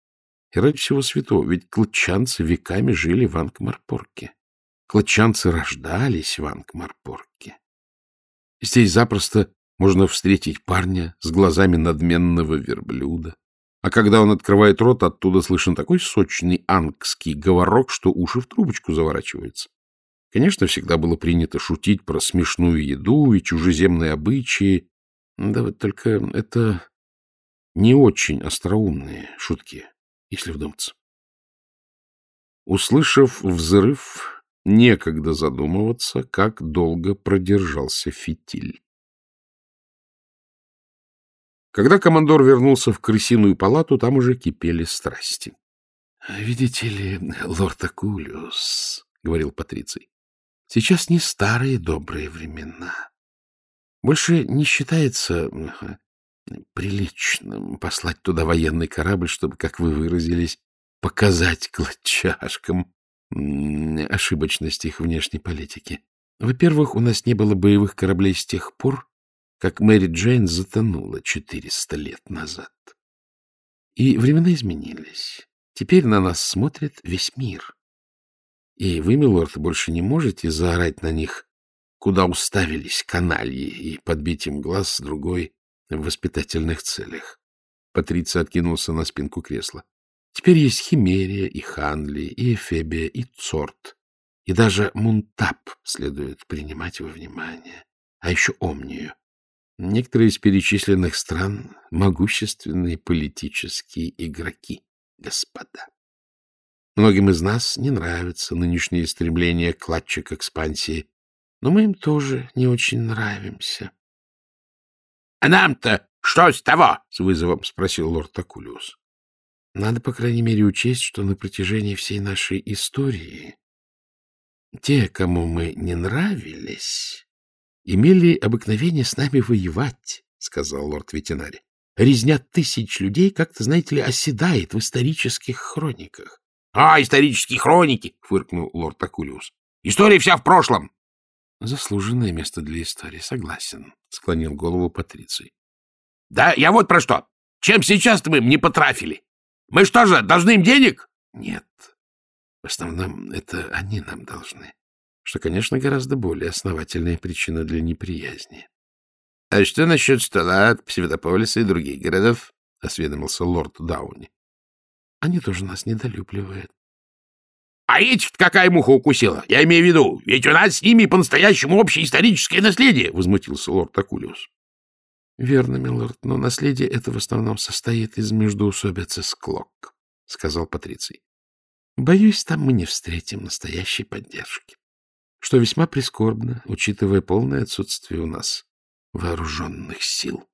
и ради всего святого, ведь клатчанцы веками жили в Ангмарпорке. Клатчанцы рождались в Ангмарпорке. Здесь запросто можно встретить парня с глазами надменного верблюда. А когда он открывает рот, оттуда слышен такой сочный ангский говорок, что уши в трубочку заворачиваются. Конечно, всегда было принято шутить про смешную еду и чужеземные обычаи. Да вот только это не очень остроумные шутки если вдуматься. Услышав взрыв, некогда задумываться, как долго продержался фитиль. Когда командор вернулся в крысиную палату, там уже кипели страсти. — Видите ли, лорд Акулиус, — говорил Патриций, — сейчас не старые добрые времена. Больше не считается приличным послать туда военный корабль, чтобы, как вы выразились, показать кладчашкам ошибочность их внешней политики. Во-первых, у нас не было боевых кораблей с тех пор, как Мэри Джейн затонула 400 лет назад. И времена изменились. Теперь на нас смотрит весь мир. И вы, милорд, больше не можете заорать на них, куда уставились канальи, и подбить им глаз с другой в воспитательных целях. Патриция откинулся на спинку кресла. Теперь есть Химерия, и Ханли, и Эфебия, и Цорт. И даже Мунтап следует принимать во внимание. А еще Омнию. Некоторые из перечисленных стран — могущественные политические игроки, господа. Многим из нас не нравятся нынешние стремления кладчик экспансии, но мы им тоже не очень нравимся. — А нам-то что с того? — с вызовом спросил лорд Акулиус. — Надо, по крайней мере, учесть, что на протяжении всей нашей истории те, кому мы не нравились, имели обыкновение с нами воевать, — сказал лорд ветеринари. Резня тысяч людей, как-то, знаете ли, оседает в исторических хрониках. — А, исторические хроники! — фыркнул лорд Акулиус. — История вся в прошлом. — Заслуженное место для истории, согласен, — склонил голову Патриций. — Да, я вот про что. Чем сейчас-то мы им не потрафили? Мы что же, должны им денег? — Нет. В основном это они нам должны что, конечно, гораздо более основательная причина для неприязни. — А что насчет стола от Псевдополиса и других городов? — осведомился лорд Дауни. — Они тоже нас недолюбливают. — А этих какая муха укусила? Я имею в виду, ведь у нас с ними по-настоящему общее историческое наследие, — возмутился лорд Акулиус. — Верно, милорд, но наследие это в основном состоит из междоусобиц и склок, — сказал Патриций. — Боюсь, там мы не встретим настоящей поддержки что весьма прискорбно, учитывая полное отсутствие у нас вооруженных сил.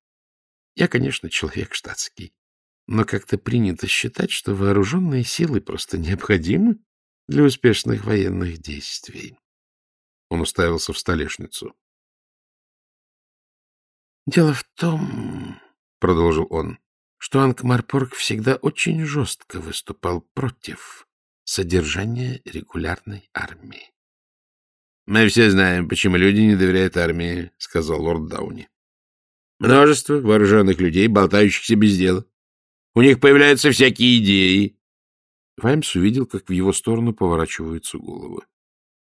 Я, конечно, человек штатский, но как-то принято считать, что вооруженные силы просто необходимы для успешных военных действий. Он уставился в столешницу. «Дело в том, — продолжил он, — что Анкмарпорг всегда очень жестко выступал против содержания регулярной армии. Мы все знаем, почему люди не доверяют армии, — сказал лорд Дауни. Множество вооруженных людей, болтающихся без дела. У них появляются всякие идеи. Ваймс увидел, как в его сторону поворачиваются головы.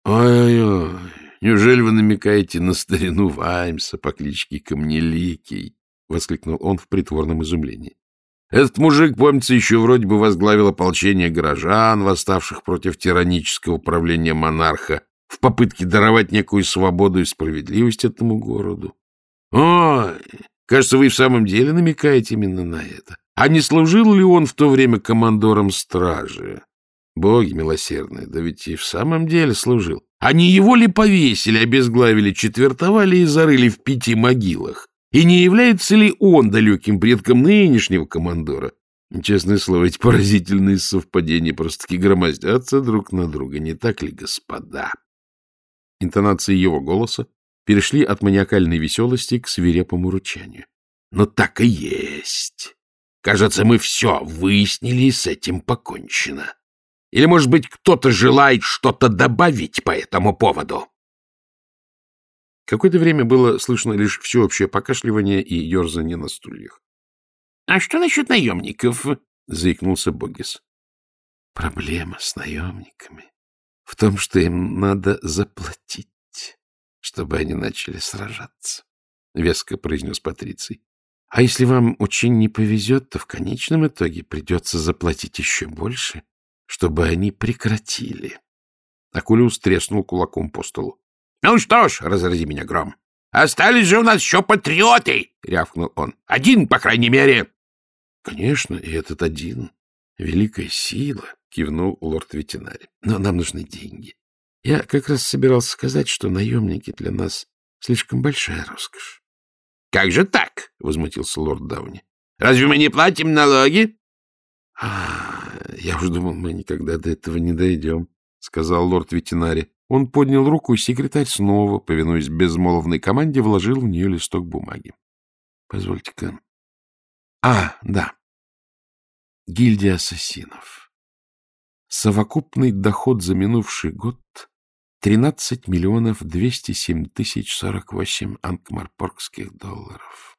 «Ой-ой-ой, неужели вы намекаете на старину Ваймса по кличке Камнеликий?» — воскликнул он в притворном изумлении. «Этот мужик, помнится, еще вроде бы возглавил ополчение горожан, восставших против тиранического правления монарха, в попытке даровать некую свободу и справедливость этому городу. Ой, кажется, вы в самом деле намекаете именно на это. А не служил ли он в то время командором стражи? Боги милосердные, да ведь и в самом деле служил. А не его ли повесили, обезглавили, четвертовали и зарыли в пяти могилах? И не является ли он далеким предком нынешнего командора? Честное слово, эти поразительные совпадения просто-таки громоздятся друг на друга, не так ли, господа? Интонации его голоса перешли от маниакальной веселости к свирепому рычанию. — Но так и есть. Кажется, мы все выяснили, и с этим покончено. Или, может быть, кто-то желает что-то добавить по этому поводу? Какое-то время было слышно лишь всеобщее покашливание и ерзание на стульях. — А что насчет наемников? — заикнулся Богис. — Проблема с наемниками в том, что им надо заплатить, чтобы они начали сражаться, — веско произнес Патриций. А если вам очень не повезет, то в конечном итоге придется заплатить еще больше, чтобы они прекратили. Акулиус треснул кулаком по столу. — Ну что ж, разрази меня гром, остались же у нас еще патриоты, — рявкнул он. — Один, по крайней мере. — Конечно, и этот один — великая сила, — кивнул лорд-ветеринарий. — Но нам нужны деньги. Я как раз собирался сказать, что наемники для нас слишком большая роскошь. — Как же так? — возмутился лорд Дауни. — Разве мы не платим налоги? — А, я уж думал, мы никогда до этого не дойдем, — сказал лорд-ветеринарий. Он поднял руку, и секретарь снова, повинуясь безмолвной команде, вложил в нее листок бумаги. — Позвольте-ка. — А, да. Гильдия ассасинов. Совокупный доход за минувший год — 13 миллионов 207 тысяч 48 анкмарпоргских долларов.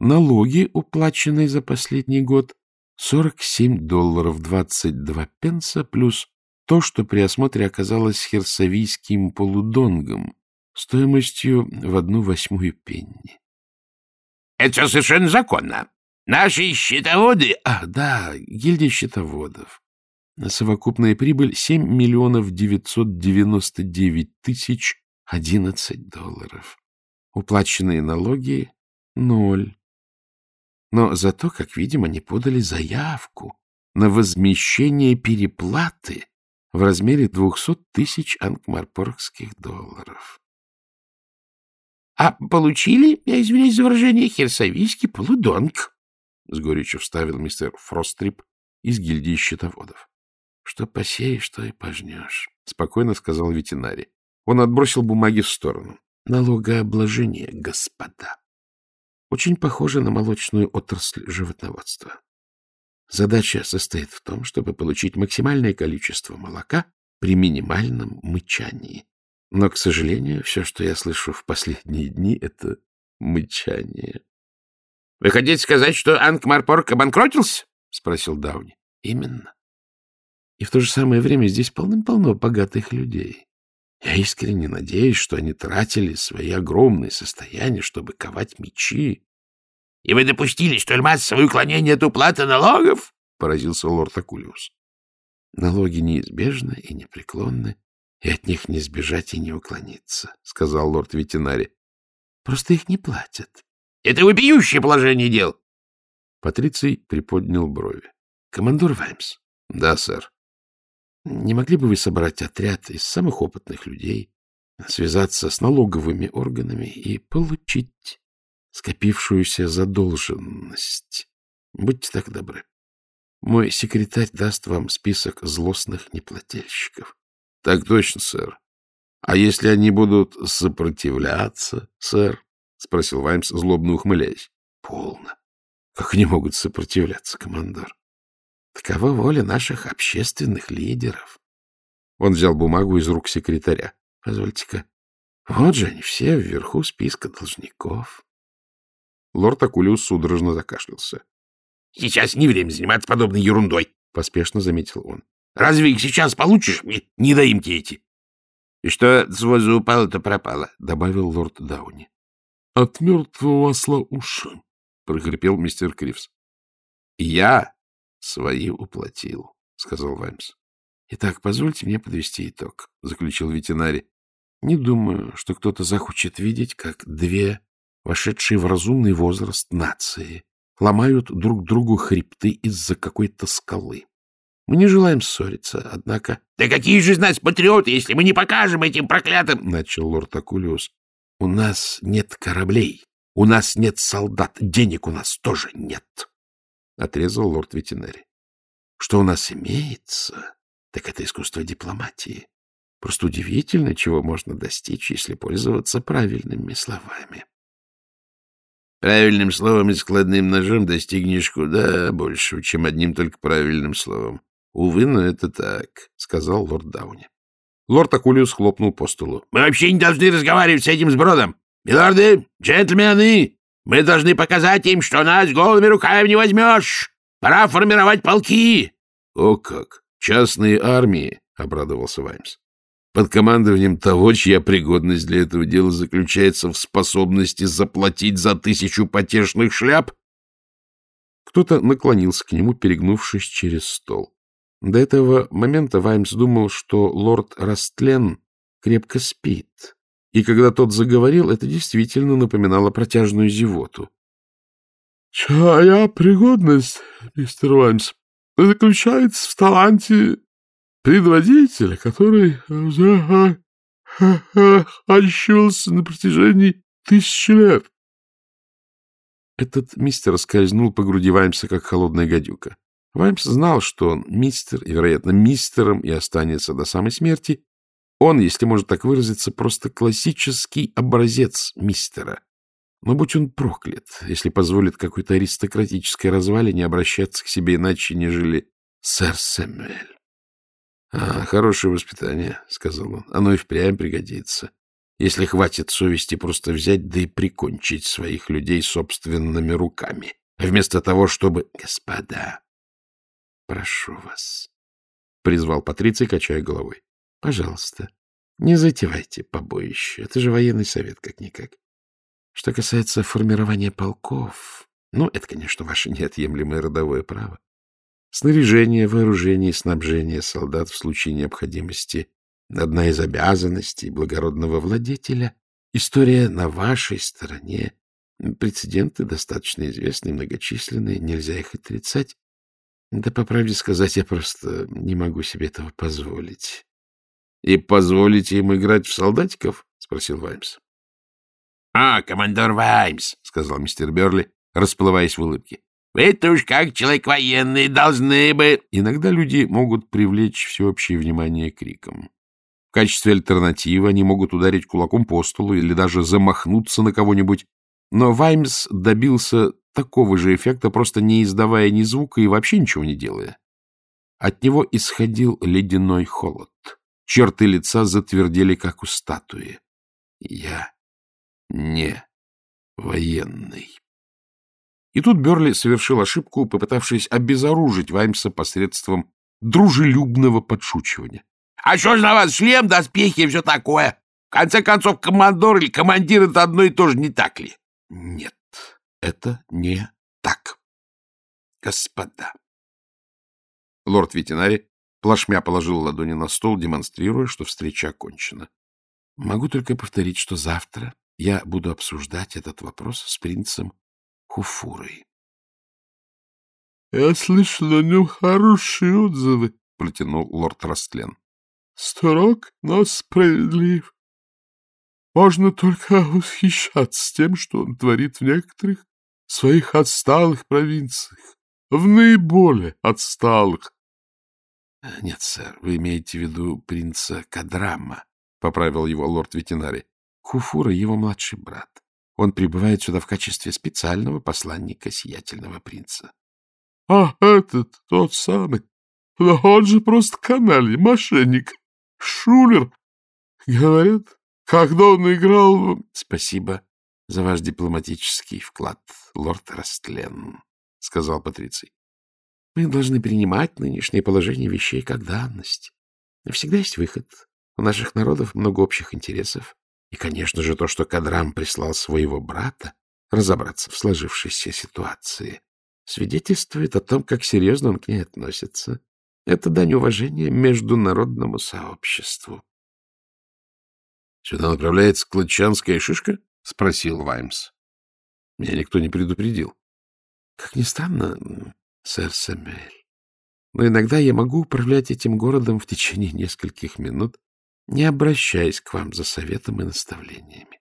Налоги, уплаченные за последний год, 47 долларов 22 пенса плюс то, что при осмотре оказалось херсовийским полудонгом стоимостью в одну восьмую пенни. — Это все совершенно законно. Наши счетоводы... Ах, да, гильдия счетоводов. Совокупная прибыль 7 миллионов 999 тысяч 11 долларов. Уплаченные налоги — ноль. Но зато, как видим, они подали заявку на возмещение переплаты в размере 200 тысяч анкмарпоргских долларов. — А получили, я извиняюсь за выражение, херсовийский полудонг? — с горечью вставил мистер Фрострип из гильдии счетоводов. — Что посеешь, что и пожнешь, — спокойно сказал ветеринарий. Он отбросил бумаги в сторону. — Налогообложение, господа. Очень похоже на молочную отрасль животноводства. Задача состоит в том, чтобы получить максимальное количество молока при минимальном мычании. Но, к сожалению, все, что я слышу в последние дни, — это мычание. — Вы хотите сказать, что Анкмарпорг обанкротился? — спросил Дауни. — Именно. И в то же самое время здесь полным-полно богатых людей. Я искренне надеюсь, что они тратили свои огромные состояния, чтобы ковать мечи, — И вы допустили столь массовое уклонение от уплаты налогов? — поразился лорд Акулиус. — Налоги неизбежны и непреклонны, и от них не сбежать и не уклониться, — сказал лорд ветеринари. — Просто их не платят. — Это вопиющее положение дел. Патриций приподнял брови. — Командор Ваймс. — Да, сэр. — Не могли бы вы собрать отряд из самых опытных людей, связаться с налоговыми органами и получить скопившуюся задолженность. Будьте так добры. Мой секретарь даст вам список злостных неплательщиков. — Так точно, сэр. — А если они будут сопротивляться, сэр? — спросил Ваймс, злобно ухмыляясь. — Полно. Как они могут сопротивляться, командор? Такова воля наших общественных лидеров. Он взял бумагу из рук секретаря. — Позвольте-ка. Вот же они все вверху списка должников. Лорд Акулиус судорожно закашлялся. — Сейчас не время заниматься подобной ерундой, — поспешно заметил он. — Разве их сейчас получишь, недоимки эти? — И что с воза упало-то пропало, — добавил лорд Дауни. — От мертвого осла уши, — прохрипел мистер Кривс. — Я свои уплатил, — сказал Ваймс. — Итак, позвольте мне подвести итог, — заключил ветеринарий. Не думаю, что кто-то захочет видеть, как две вошедшие в разумный возраст нации, ломают друг другу хребты из-за какой-то скалы. Мы не желаем ссориться, однако... — Да какие же из нас патриоты, если мы не покажем этим проклятым... — начал лорд Акулиус. — У нас нет кораблей, у нас нет солдат, денег у нас тоже нет, — отрезал лорд ветеринарий. Что у нас имеется, так это искусство дипломатии. Просто удивительно, чего можно достичь, если пользоваться правильными словами. Правильным словом и складным ножом достигнешь куда большего, чем одним только правильным словом. Увы, но это так, — сказал лорд Дауни. Лорд Акулиус хлопнул по столу. — Мы вообще не должны разговаривать с этим сбродом. Милорды, джентльмены, мы должны показать им, что нас голыми руками не возьмешь. Пора формировать полки. — О как! Частные армии! — обрадовался Ваймс под командованием того, чья пригодность для этого дела заключается в способности заплатить за тысячу потешных шляп? Кто-то наклонился к нему, перегнувшись через стол. До этого момента Ваймс думал, что лорд Растлен крепко спит, и когда тот заговорил, это действительно напоминало протяжную зевоту. — Чья пригодность, мистер Ваймс, заключается в таланте предводителя, который ощущался на протяжении тысячи лет. Этот мистер скользнул по груди Ваймса, как холодная гадюка. Ваймс знал, что он мистер, и, вероятно, мистером и останется до самой смерти, Он, если можно так выразиться, просто классический образец мистера. Но будь он проклят, если позволит какой-то аристократической развалине обращаться к себе иначе, нежели сэр Сэмюэль. — А, хорошее воспитание, — сказал он. — Оно и впрямь пригодится, если хватит совести просто взять да и прикончить своих людей собственными руками, вместо того, чтобы... — Господа, прошу вас, — призвал Патриций, качая головой. — Пожалуйста, не затевайте побоище. Это же военный совет, как-никак. Что касается формирования полков, ну, это, конечно, ваше неотъемлемое родовое право. Снаряжение, вооружение и снабжение солдат в случае необходимости — одна из обязанностей благородного владетеля. История на вашей стороне. Прецеденты достаточно известные, многочисленные, нельзя их отрицать. Да, по правде сказать, я просто не могу себе этого позволить. — И позволите им играть в солдатиков? — спросил Ваймс. — А, командор Ваймс, — сказал мистер Берли, расплываясь в улыбке. — Вы-то уж как человек военный должны бы... Иногда люди могут привлечь всеобщее внимание криком. В качестве альтернативы они могут ударить кулаком по столу или даже замахнуться на кого-нибудь. Но Ваймс добился такого же эффекта, просто не издавая ни звука и вообще ничего не делая. От него исходил ледяной холод. Черты лица затвердели, как у статуи. Я не военный. И тут Берли совершил ошибку, попытавшись обезоружить Ваймса посредством дружелюбного подшучивания. — А что ж на вас шлем, доспехи и все такое? В конце концов, командор или командир — это одно и то же, не так ли? — Нет, это не так, господа. Лорд Ветенари Плашмя положил ладони на стол, демонстрируя, что встреча окончена. Могу только повторить, что завтра я буду обсуждать этот вопрос с принцем Хуфурой. — Я слышал о нем хорошие отзывы, — протянул лорд Растлен. — Строг, но справедлив. Можно только восхищаться тем, что он творит в некоторых своих отсталых провинциях, в наиболее отсталых. — Нет, сэр, вы имеете в виду принца Кадрама, — поправил его лорд-ветеринарий. — Хуфура — его младший брат. Он прибывает сюда в качестве специального посланника сиятельного принца. — А этот тот самый? Да он же просто каналья, мошенник, шулер. Говорят, когда он играл... — Спасибо за ваш дипломатический вклад, лорд Растлен, — сказал Патриций. Мы должны принимать нынешнее положение вещей как данность. Всегда есть выход. У наших народов много общих интересов. И, конечно же, то, что Кадрам прислал своего брата разобраться в сложившейся ситуации, свидетельствует о том, как серьезно он к ней относится. Это дань уважения международному сообществу. — Сюда направляется клочанская шишка? — спросил Ваймс. Меня никто не предупредил. Как ни странно, сэр Сэмюэль. Но иногда я могу управлять этим городом в течение нескольких минут, не обращаясь к вам за советом и наставлениями.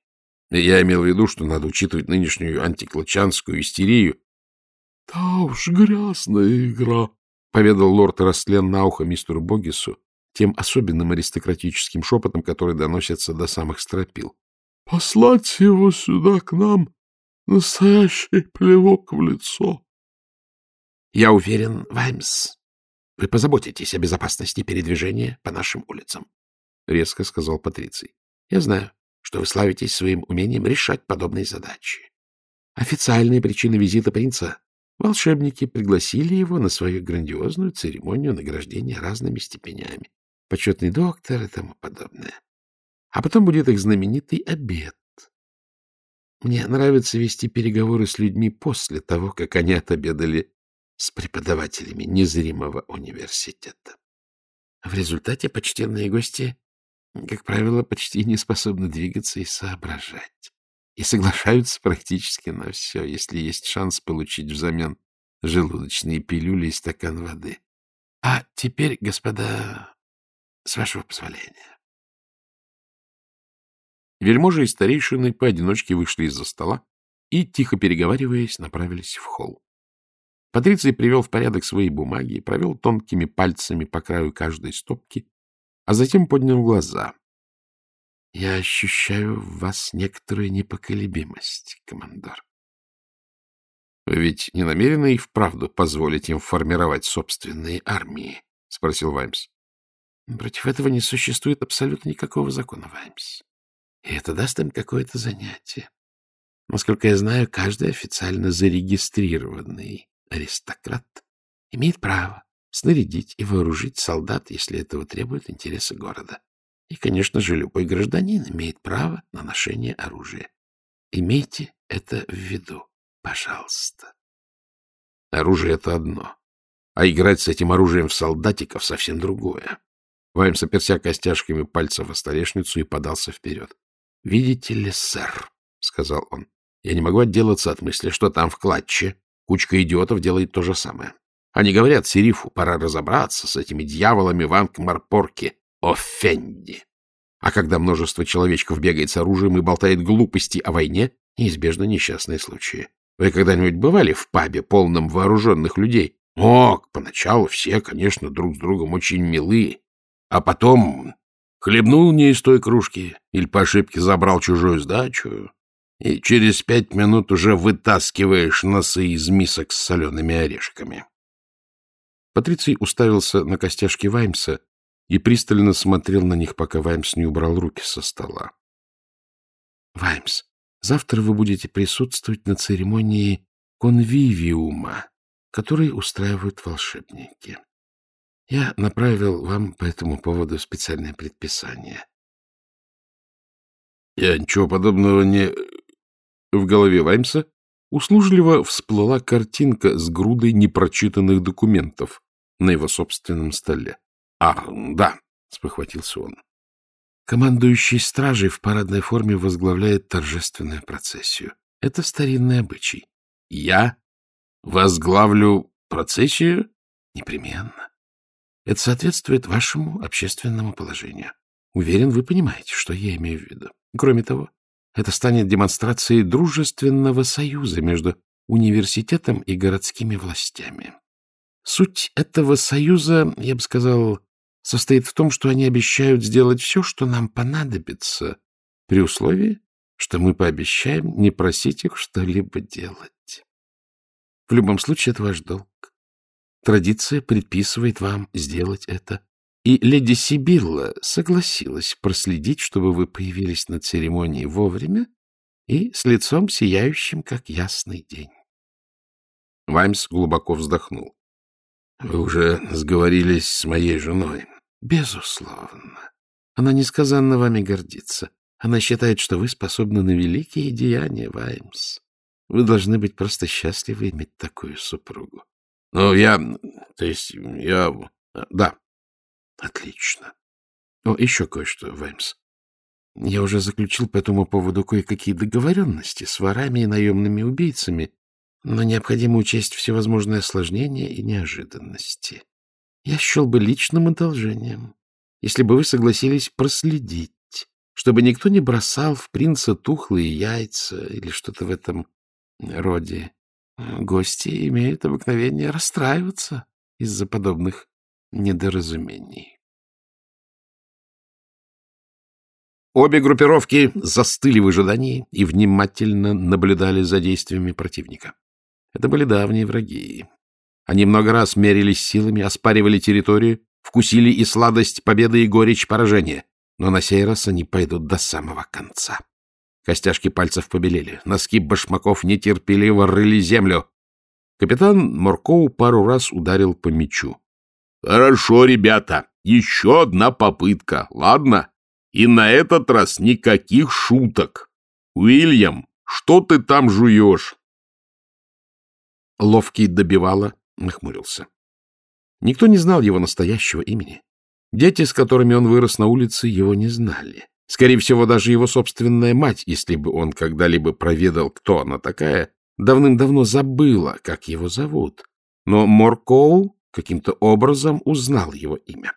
Я имел в виду, что надо учитывать нынешнюю антиклочанскую истерию. — Да уж, грязная игра, — поведал лорд Растлен на ухо мистеру Богису тем особенным аристократическим шепотом, который доносится до самых стропил. — Послать его сюда к нам — настоящий плевок в лицо. — Я уверен, Ваймс, вы позаботитесь о безопасности передвижения по нашим улицам, — резко сказал Патриций. — Я знаю, что вы славитесь своим умением решать подобные задачи. Официальные причины визита принца — волшебники пригласили его на свою грандиозную церемонию награждения разными степенями, почетный доктор и тому подобное. А потом будет их знаменитый обед. Мне нравится вести переговоры с людьми после того, как они отобедали с преподавателями незримого университета. В результате почтенные гости, как правило, почти не способны двигаться и соображать, и соглашаются практически на все, если есть шанс получить взамен желудочные пилюли и стакан воды. А теперь, господа, с вашего позволения. Вельможи и старейшины поодиночке вышли из-за стола и, тихо переговариваясь, направились в холл. Патриций привел в порядок свои бумаги, провел тонкими пальцами по краю каждой стопки, а затем поднял глаза. — Я ощущаю в вас некоторую непоколебимость, командор. — Вы ведь не намерены и вправду позволить им формировать собственные армии? — спросил Ваймс. — Против этого не существует абсолютно никакого закона, Ваймс. И это даст им какое-то занятие. Насколько я знаю, каждый официально зарегистрированный аристократ имеет право снарядить и вооружить солдат, если этого требуют интересы города. И, конечно же, любой гражданин имеет право на ношение оружия. Имейте это в виду, пожалуйста. Оружие — это одно, а играть с этим оружием в солдатиков — совсем другое. Ваймс оперся костяшками пальцев о столешницу и подался вперед. — Видите ли, сэр, — сказал он, — я не могу отделаться от мысли, что там в клатче кучка идиотов делает то же самое. Они говорят Серифу, пора разобраться с этими дьяволами в Анкмарпорке, о Фенди. А когда множество человечков бегает с оружием и болтает глупости о войне, неизбежно несчастные случаи. Вы когда-нибудь бывали в пабе, полном вооруженных людей? О, поначалу все, конечно, друг с другом очень милые, а потом хлебнул не из той кружки или по ошибке забрал чужую сдачу, и через пять минут уже вытаскиваешь носы из мисок с солеными орешками. Патриций уставился на костяшки Ваймса и пристально смотрел на них, пока Ваймс не убрал руки со стола. — Ваймс, завтра вы будете присутствовать на церемонии конвивиума, который устраивают волшебники. Я направил вам по этому поводу специальное предписание. Я ничего подобного не... В голове Ваймса услужливо всплыла картинка с грудой непрочитанных документов на его собственном столе. — Ах, да, — спохватился он. Командующий стражей в парадной форме возглавляет торжественную процессию. Это старинный обычай. Я возглавлю процессию? Непременно. Это соответствует вашему общественному положению. Уверен, вы понимаете, что я имею в виду. Кроме того, это станет демонстрацией дружественного союза между университетом и городскими властями. Суть этого союза, я бы сказал, состоит в том, что они обещают сделать все, что нам понадобится, при условии, что мы пообещаем не просить их что-либо делать. В любом случае, это ваш долг. Традиция предписывает вам сделать это. И леди Сибилла согласилась проследить, чтобы вы появились на церемонии вовремя и с лицом сияющим, как ясный день. Ваймс глубоко вздохнул. — Вы уже сговорились с моей женой. — Безусловно. Она несказанно вами гордится. Она считает, что вы способны на великие деяния, Ваймс. Вы должны быть просто счастливы иметь такую супругу. — Ну, я... То есть я... Да. — Отлично. О, еще кое-что, Ваймс. Я уже заключил по этому поводу кое-какие договоренности с ворами и наемными убийцами, но необходимо учесть всевозможные осложнения и неожиданности. Я счел бы личным одолжением, если бы вы согласились проследить, чтобы никто не бросал в принца тухлые яйца или что-то в этом роде. Гости имеют обыкновение расстраиваться из-за подобных недоразумений. Обе группировки застыли в ожидании и внимательно наблюдали за действиями противника. Это были давние враги. Они много раз мерились силами, оспаривали территорию, вкусили и сладость победы, и горечь поражения. Но на сей раз они пойдут до самого конца. Костяшки пальцев побелели, носки башмаков нетерпеливо рыли землю. Капитан Моркоу пару раз ударил по мячу. — Хорошо, ребята, еще одна попытка, ладно? И на этот раз никаких шуток. Уильям, что ты там жуешь? Ловкий добивало нахмурился. Никто не знал его настоящего имени. Дети, с которыми он вырос на улице, его не знали. Скорее всего, даже его собственная мать, если бы он когда-либо проведал, кто она такая, давным-давно забыла, как его зовут. Но Моркоу каким-то образом узнал его имя.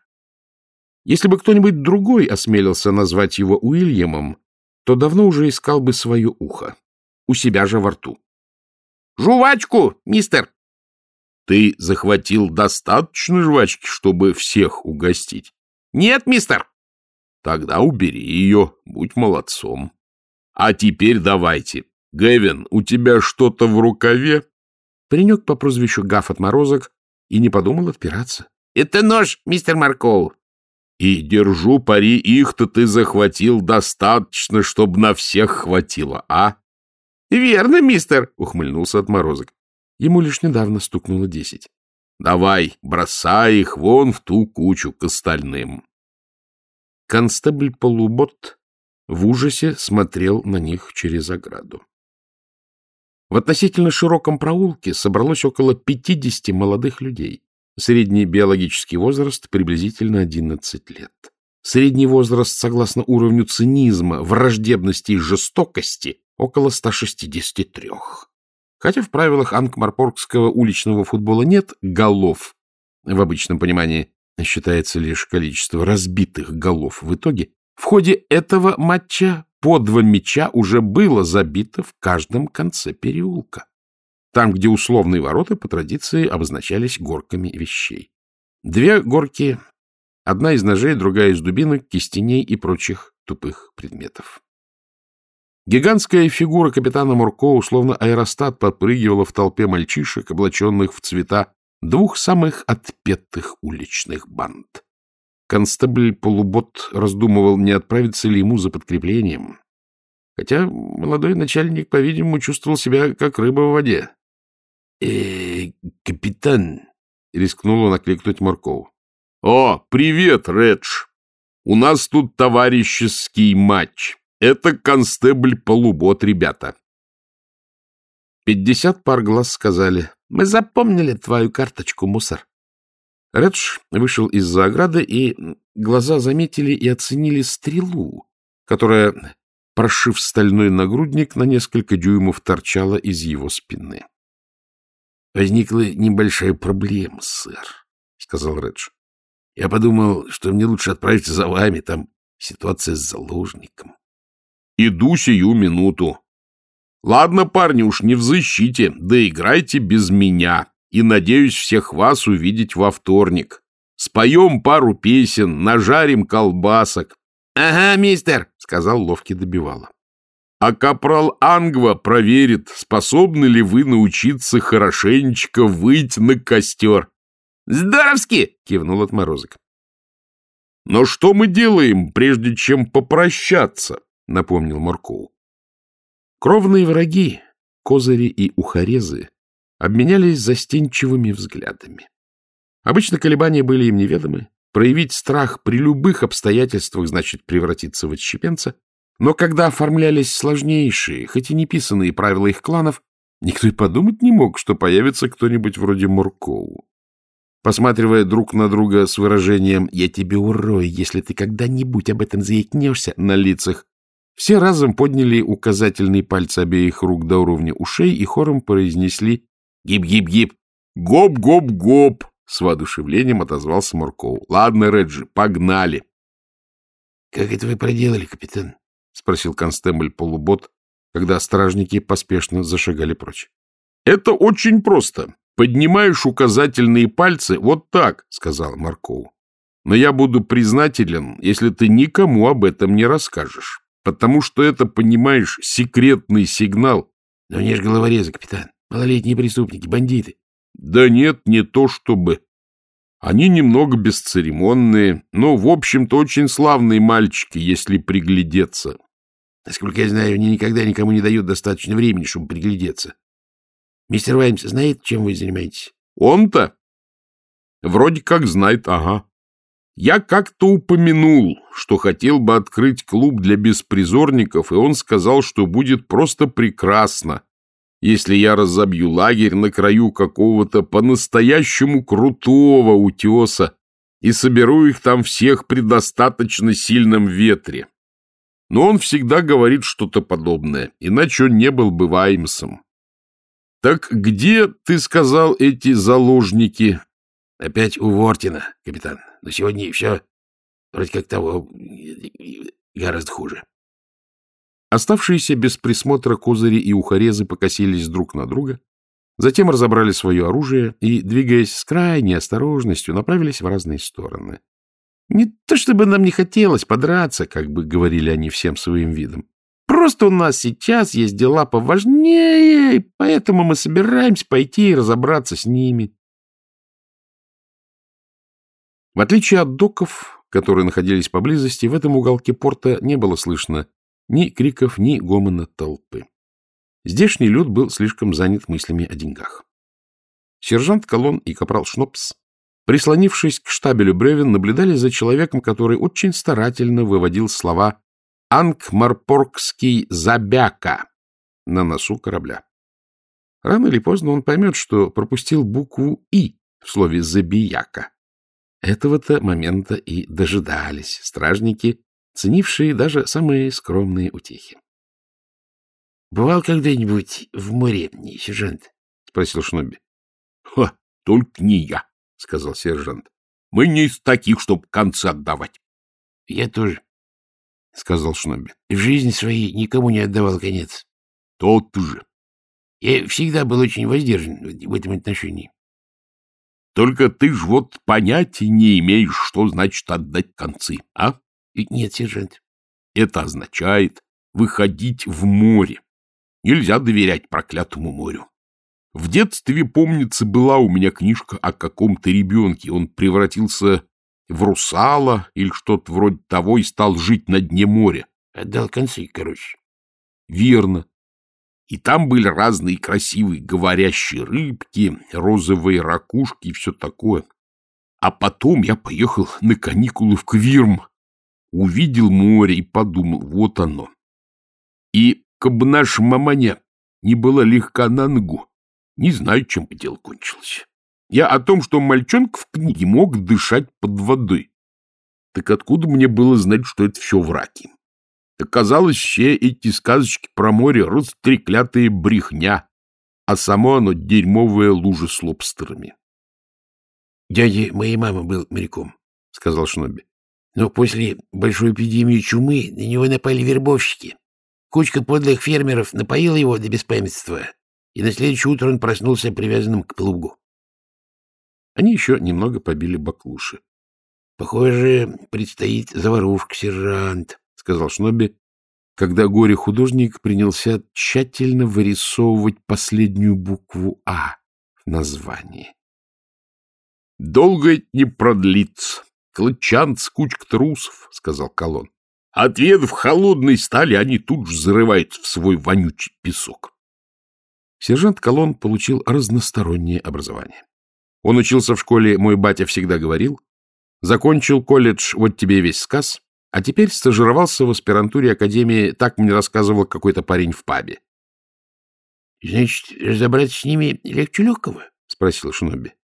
Если бы кто-нибудь другой осмелился назвать его Уильямом, то давно уже искал бы свое ухо, у себя же во рту. Жвачку, мистер! Ты захватил достаточно жвачки, чтобы всех угостить? Нет, мистер! Тогда убери ее, будь молодцом. А теперь давайте. Гэвин, у тебя что-то в рукаве? Паренек по прозвищу Гаф отморозок и не подумал отпираться. — Это нож, мистер Марков. И держу пари, их-то ты захватил достаточно, чтобы на всех хватило, а? — Верно, мистер, — ухмыльнулся отморозок. Ему лишь недавно стукнуло десять. — Давай, бросай их вон в ту кучу к остальным. Констебль Полубот в ужасе смотрел на них через ограду. В относительно широком проулке собралось около пятидесяти молодых людей. Средний биологический возраст приблизительно 11 лет. Средний возраст, согласно уровню цинизма, враждебности и жестокости, около 163. Хотя в правилах анкмарпоргского уличного футбола нет голов, в обычном понимании считается лишь количество разбитых голов в итоге, в ходе этого матча по два мяча уже было забито в каждом конце переулка там, где условные ворота по традиции обозначались горками вещей. Две горки, одна из ножей, другая из дубинок, кистеней и прочих тупых предметов. Гигантская фигура капитана Мурко, условно аэростат, подпрыгивала в толпе мальчишек, облаченных в цвета двух самых отпетых уличных банд. Констебль Полубот раздумывал, не отправиться ли ему за подкреплением, хотя молодой начальник, по-видимому, чувствовал себя как рыба в воде э капитан, — рискнул он окликнуть Маркову. — О, привет, Редж! У нас тут товарищеский матч. Это констебль Полубот, ребята. Пятьдесят пар глаз сказали. — Мы запомнили твою карточку, мусор. Редж вышел из-за ограды, и глаза заметили и оценили стрелу, которая, прошив стальной нагрудник, на несколько дюймов торчала из его спины. — Возникла небольшая проблема, сэр, — сказал Редж. — Я подумал, что мне лучше отправиться за вами, там ситуация с заложником. — Иду сию минуту. — Ладно, парни, уж не в защите, да играйте без меня, и надеюсь всех вас увидеть во вторник. Споем пару песен, нажарим колбасок. — Ага, мистер, — сказал ловкий добивало а капрал Ангва проверит, способны ли вы научиться хорошенечко выйти на костер. — Здоровски! — кивнул отморозок. — Но что мы делаем, прежде чем попрощаться? — напомнил Марков. Кровные враги, козыри и ухорезы, обменялись застенчивыми взглядами. Обычно колебания были им неведомы. Проявить страх при любых обстоятельствах значит превратиться в отщепенца, но когда оформлялись сложнейшие, хоть и неписанные правила их кланов, никто и подумать не мог, что появится кто-нибудь вроде Муркоу. Посматривая друг на друга с выражением «Я тебе урою, если ты когда-нибудь об этом заикнешься» на лицах, все разом подняли указательные пальцы обеих рук до уровня ушей и хором произнесли «Гип-гип-гип!» «Гоп-гоп-гоп!» — с воодушевлением отозвался Муркоу. «Ладно, Реджи, погнали!» «Как это вы проделали, капитан?» — спросил констебль полубот, когда стражники поспешно зашагали прочь. — Это очень просто. Поднимаешь указательные пальцы вот так, — сказал Марков. — Но я буду признателен, если ты никому об этом не расскажешь, потому что это, понимаешь, секретный сигнал. — Но они же головорезы, капитан. Малолетние преступники, бандиты. — Да нет, не то чтобы. Они немного бесцеремонные, но, в общем-то, очень славные мальчики, если приглядеться. Насколько я знаю, они никогда никому не дают достаточно времени, чтобы приглядеться. Мистер Ваймс знает, чем вы занимаетесь? Он-то? Вроде как знает, ага. Я как-то упомянул, что хотел бы открыть клуб для беспризорников, и он сказал, что будет просто прекрасно, если я разобью лагерь на краю какого-то по-настоящему крутого утеса и соберу их там всех при достаточно сильном ветре. Но он всегда говорит что-то подобное, иначе он не был бы Ваймсом. Так где, ты сказал, эти заложники? Опять у Вортина, капитан. Но сегодня все вроде как того гораздо хуже. Оставшиеся без присмотра козыри и ухорезы покосились друг на друга, затем разобрали свое оружие и, двигаясь с крайней осторожностью, направились в разные стороны. Не то чтобы нам не хотелось подраться, как бы говорили они всем своим видом. Просто у нас сейчас есть дела поважнее, поэтому мы собираемся пойти и разобраться с ними. В отличие от доков, которые находились поблизости, в этом уголке порта не было слышно ни криков, ни гомона толпы. Здешний люд был слишком занят мыслями о деньгах. Сержант Колон и капрал Шнопс, прислонившись к штабелю бревен, наблюдали за человеком, который очень старательно выводил слова «Анкмарпоргский забяка» на носу корабля. Рано или поздно он поймет, что пропустил букву «и» в слове «забияка». Этого-то момента и дожидались стражники, ценившие даже самые скромные утехи. — Бывал когда-нибудь в море, сержант? — спросил Шноби. — Только не я, — сказал сержант. — Мы не из таких, чтобы концы отдавать. — Я тоже, — сказал Шноби. — В жизни своей никому не отдавал конец. — Тот же. Я всегда был очень воздержан в этом отношении. — Только ты ж вот понятия не имеешь, что значит отдать концы, а? — Нет, сержант. — Это означает выходить в море. Нельзя доверять проклятому морю. В детстве, помнится, была у меня книжка о каком-то ребенке. Он превратился в русала или что-то вроде того и стал жить на дне моря. Отдал концы, короче. Верно. И там были разные красивые говорящие рыбки, розовые ракушки и все такое. А потом я поехал на каникулы в Квирм, увидел море и подумал, вот оно. И как наша маманя не была легка на ногу, не знаю, чем бы дело кончилось. Я о том, что мальчонка в книге мог дышать под водой. Так откуда мне было знать, что это все враки? Оказалось, все эти сказочки про море — растреклятые брехня, а само оно — дерьмовая лужа с лобстерами. — Дядя моей мамы был моряком, — сказал Шноби. Но после большой эпидемии чумы на него напали вербовщики. Кучка подлых фермеров напоила его до беспамятства, и на следующее утро он проснулся привязанным к плугу. Они еще немного побили баклуши. — Похоже, предстоит заварушка, сержант, — сказал Шноби, когда горе-художник принялся тщательно вырисовывать последнюю букву «А» в названии. — Долго не продлится. Клычан с кучка трусов, — сказал Колон. Отведав холодной стали, они тут же зарываются в свой вонючий песок. Сержант Колон получил разностороннее образование. Он учился в школе «Мой батя всегда говорил», закончил колледж «Вот тебе весь сказ», а теперь стажировался в аспирантуре Академии, так мне рассказывал какой-то парень в пабе. — Значит, разобраться с ними легче легкого? — спросил Шноби. —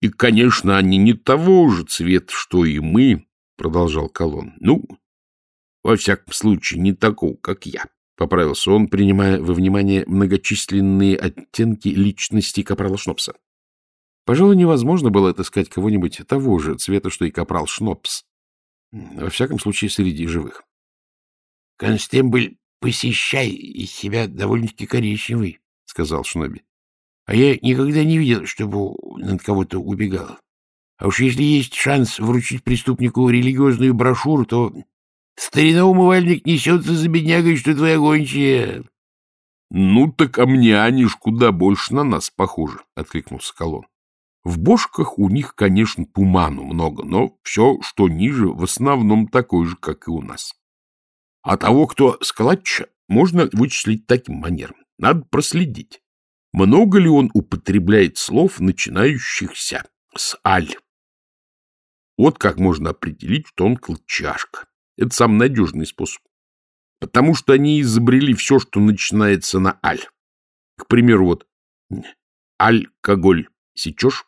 И, конечно, они не того же цвета, что и мы, — продолжал Колон. — Ну, во всяком случае, не такого, как я, — поправился он, принимая во внимание многочисленные оттенки личности капрала Шнопса. Пожалуй, невозможно было отыскать кого-нибудь того же цвета, что и капрал Шнопс. Во всяком случае, среди живых. — Констебль, посещай из себя довольно-таки коричневый, — сказал Шноби. — А я никогда не видел, чтобы над кого-то убегал. А уж если есть шанс вручить преступнику религиозную брошюру, то старина умывальник несется за беднягой, что твоя гончая. — Ну так а мне они ж куда больше на нас похожи, — откликнулся Колон. В бошках у них, конечно, туману много, но все, что ниже, в основном такой же, как и у нас. А того, кто складча, можно вычислить таким манером. Надо проследить, много ли он употребляет слов, начинающихся с «аль». Вот как можно определить, что он клочашка. Это самый надежный способ. Потому что они изобрели все, что начинается на «аль». К примеру, вот «алькоголь» сечешь?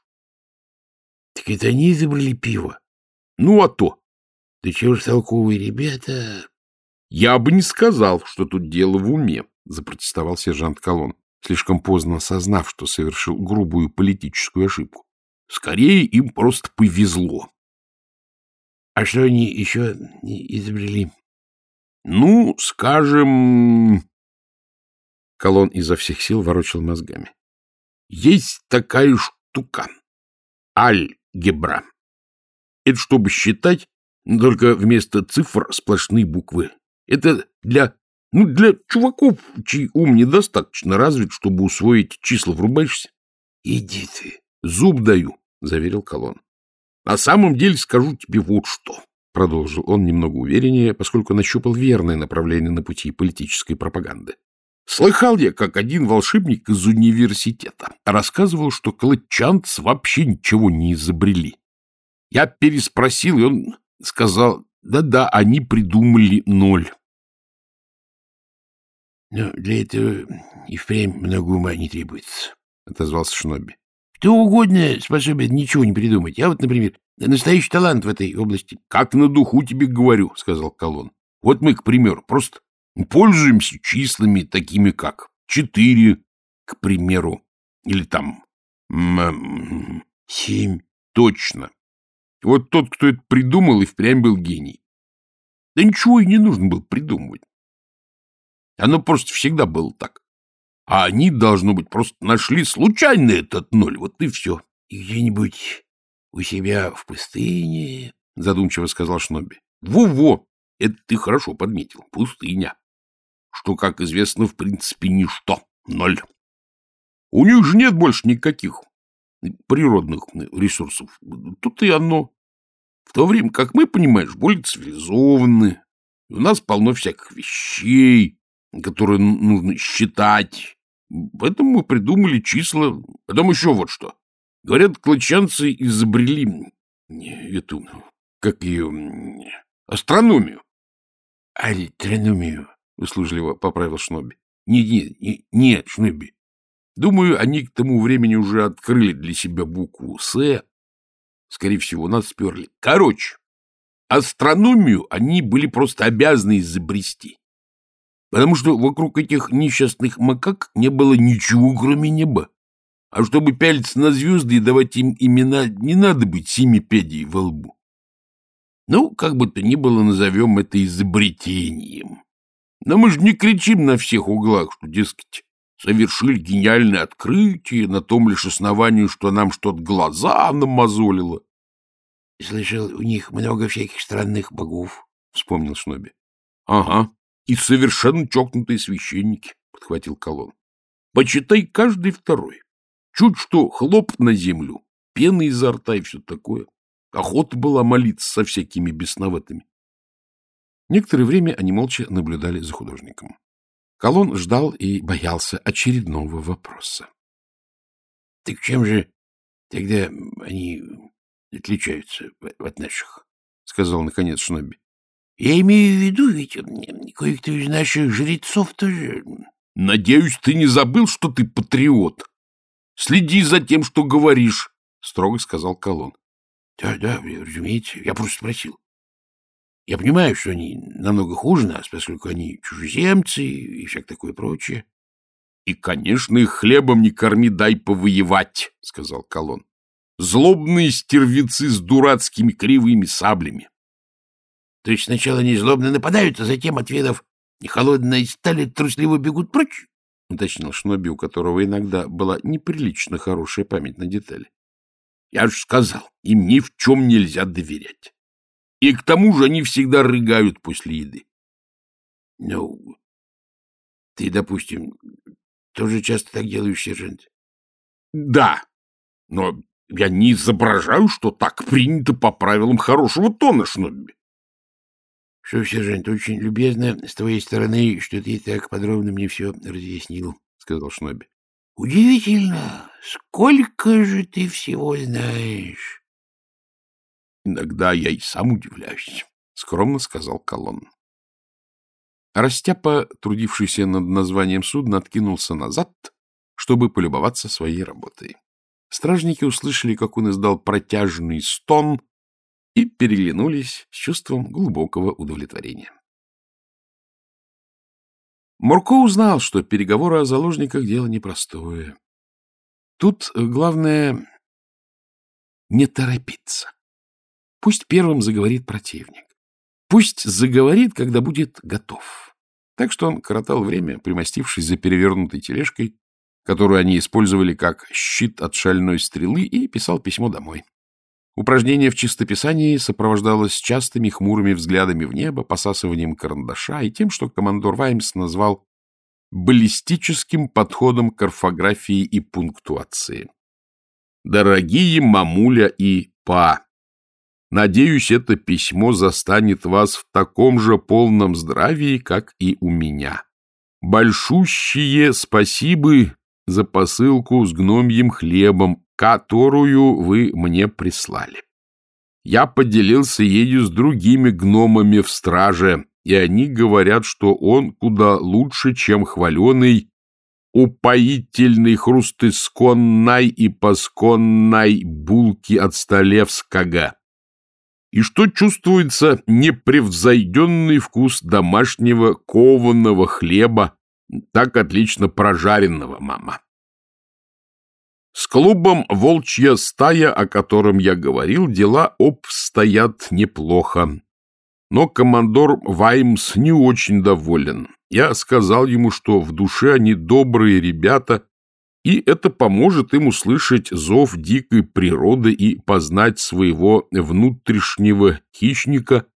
— Так это они изобрели пиво? — Ну, а то. — Да чего ж толковые ребята? — Я бы не сказал, что тут дело в уме, — запротестовал сержант Колон, слишком поздно осознав, что совершил грубую политическую ошибку. Скорее, им просто повезло. — А что они еще изобрели? — Ну, скажем... Колон изо всех сил ворочал мозгами. — Есть такая штука. Аль гебра. Это чтобы считать, только вместо цифр сплошные буквы. Это для, ну, для чуваков, чей ум недостаточно развит, чтобы усвоить числа. Врубаешься? — Иди ты, зуб даю, — заверил Колон. — На самом деле скажу тебе вот что, — продолжил он немного увереннее, поскольку нащупал верное направление на пути политической пропаганды. Слыхал я, как один волшебник из университета рассказывал, что клатчанцы вообще ничего не изобрели. Я переспросил, и он сказал, да-да, они придумали ноль. — Но для этого и впрямь много ума не требуется, — отозвался Шноби. — Кто угодно способен ничего не придумать. Я вот, например, настоящий талант в этой области. — Как на духу тебе говорю, — сказал Колон. — Вот мы, к примеру, просто пользуемся числами такими, как четыре, к примеру, или там семь. Точно. Вот тот, кто это придумал, и впрямь был гений. Да ничего и не нужно было придумывать. Оно просто всегда было так. А они, должно быть, просто нашли случайно этот ноль, вот и все. — где-нибудь у себя в пустыне, — задумчиво сказал Шноби. Во — Во-во, это ты хорошо подметил, пустыня. Что, как известно, в принципе, ничто, ноль. У них же нет больше никаких природных ресурсов. Тут и оно. В то время, как мы, понимаешь, более цивилизованы. У нас полно всяких вещей, которые нужно считать. Поэтому мы придумали числа. Потом еще вот что. Говорят, клочанцы изобрели эту, как ее, астрономию. — Альтрономию, — услужливо поправил Шноби. — Нет, нет, нет, Шноби. Думаю, они к тому времени уже открыли для себя букву «С». Скорее всего, нас сперли. Короче, астрономию они были просто обязаны изобрести. Потому что вокруг этих несчастных макак не было ничего, кроме неба. А чтобы пялиться на звезды и давать им имена, не надо быть семи пядей во лбу. Ну, как бы то ни было, назовем это изобретением. Но мы же не кричим на всех углах, что, дескать, совершили гениальное открытие на том лишь основании, что нам что-то глаза намазолило. — Слышал, у них много всяких странных богов, — вспомнил Шноби. — Ага, и совершенно чокнутые священники, — подхватил Колон. — Почитай каждый второй. Чуть что хлоп на землю, пена изо рта и все такое. Охота была молиться со всякими бесноватыми. Некоторое время они молча наблюдали за художником. Колон ждал и боялся очередного вопроса. — Так чем же тогда они отличаются от наших? — сказал наконец Шноби. — Я имею в виду, ведь кое-кто из наших жрецов тоже... — Надеюсь, ты не забыл, что ты патриот. Следи за тем, что говоришь, — строго сказал Колон. — Да, да, разумеется, я просто спросил. Я понимаю, что они намного хуже нас, поскольку они чужеземцы и всякое такое прочее. — И, конечно, их хлебом не корми, дай повоевать, — сказал Колон. — Злобные стервицы с дурацкими кривыми саблями. — То есть сначала они злобно нападают, а затем, отведав холодной стали, трусливо бегут прочь? — уточнил Шноби, у которого иногда была неприлично хорошая память на детали. — Я же сказал, им ни в чем нельзя доверять. И к тому же они всегда рыгают после еды. — Ну, ты, допустим, тоже часто так делаешь, сержант? — Да, но я не изображаю, что так принято по правилам хорошего тона, Шнобби. — Что, сержант, очень любезно с твоей стороны, что ты так подробно мне все разъяснил, — сказал Шнобби. — Удивительно, сколько же ты всего знаешь. — Иногда я и сам удивляюсь, — скромно сказал Колон. Растяпа, трудившийся над названием судна, откинулся назад, чтобы полюбоваться своей работой. Стражники услышали, как он издал протяжный стон, и переглянулись с чувством глубокого удовлетворения. Мурко узнал, что переговоры о заложниках — дело непростое. Тут главное — не торопиться. Пусть первым заговорит противник. Пусть заговорит, когда будет готов. Так что он коротал время, примостившись за перевернутой тележкой, которую они использовали как щит от шальной стрелы, и писал письмо домой. Упражнение в чистописании сопровождалось частыми хмурыми взглядами в небо, посасыванием карандаша и тем, что командор Ваймс назвал баллистическим подходом к орфографии и пунктуации. Дорогие мамуля и па, надеюсь, это письмо застанет вас в таком же полном здравии, как и у меня. Большущие спасибо за посылку с гномьим хлебом, которую вы мне прислали. Я поделился ею с другими гномами в страже, и они говорят, что он куда лучше, чем хваленый, упоительный хруст исконной и посконной булки от Столевского, и что чувствуется непревзойденный вкус домашнего кованого хлеба, так отлично прожаренного, мама. С клубом «Волчья стая», о котором я говорил, дела обстоят неплохо. Но командор Ваймс не очень доволен. Я сказал ему, что в душе они добрые ребята, и это поможет им услышать зов дикой природы и познать своего внутреннего хищника,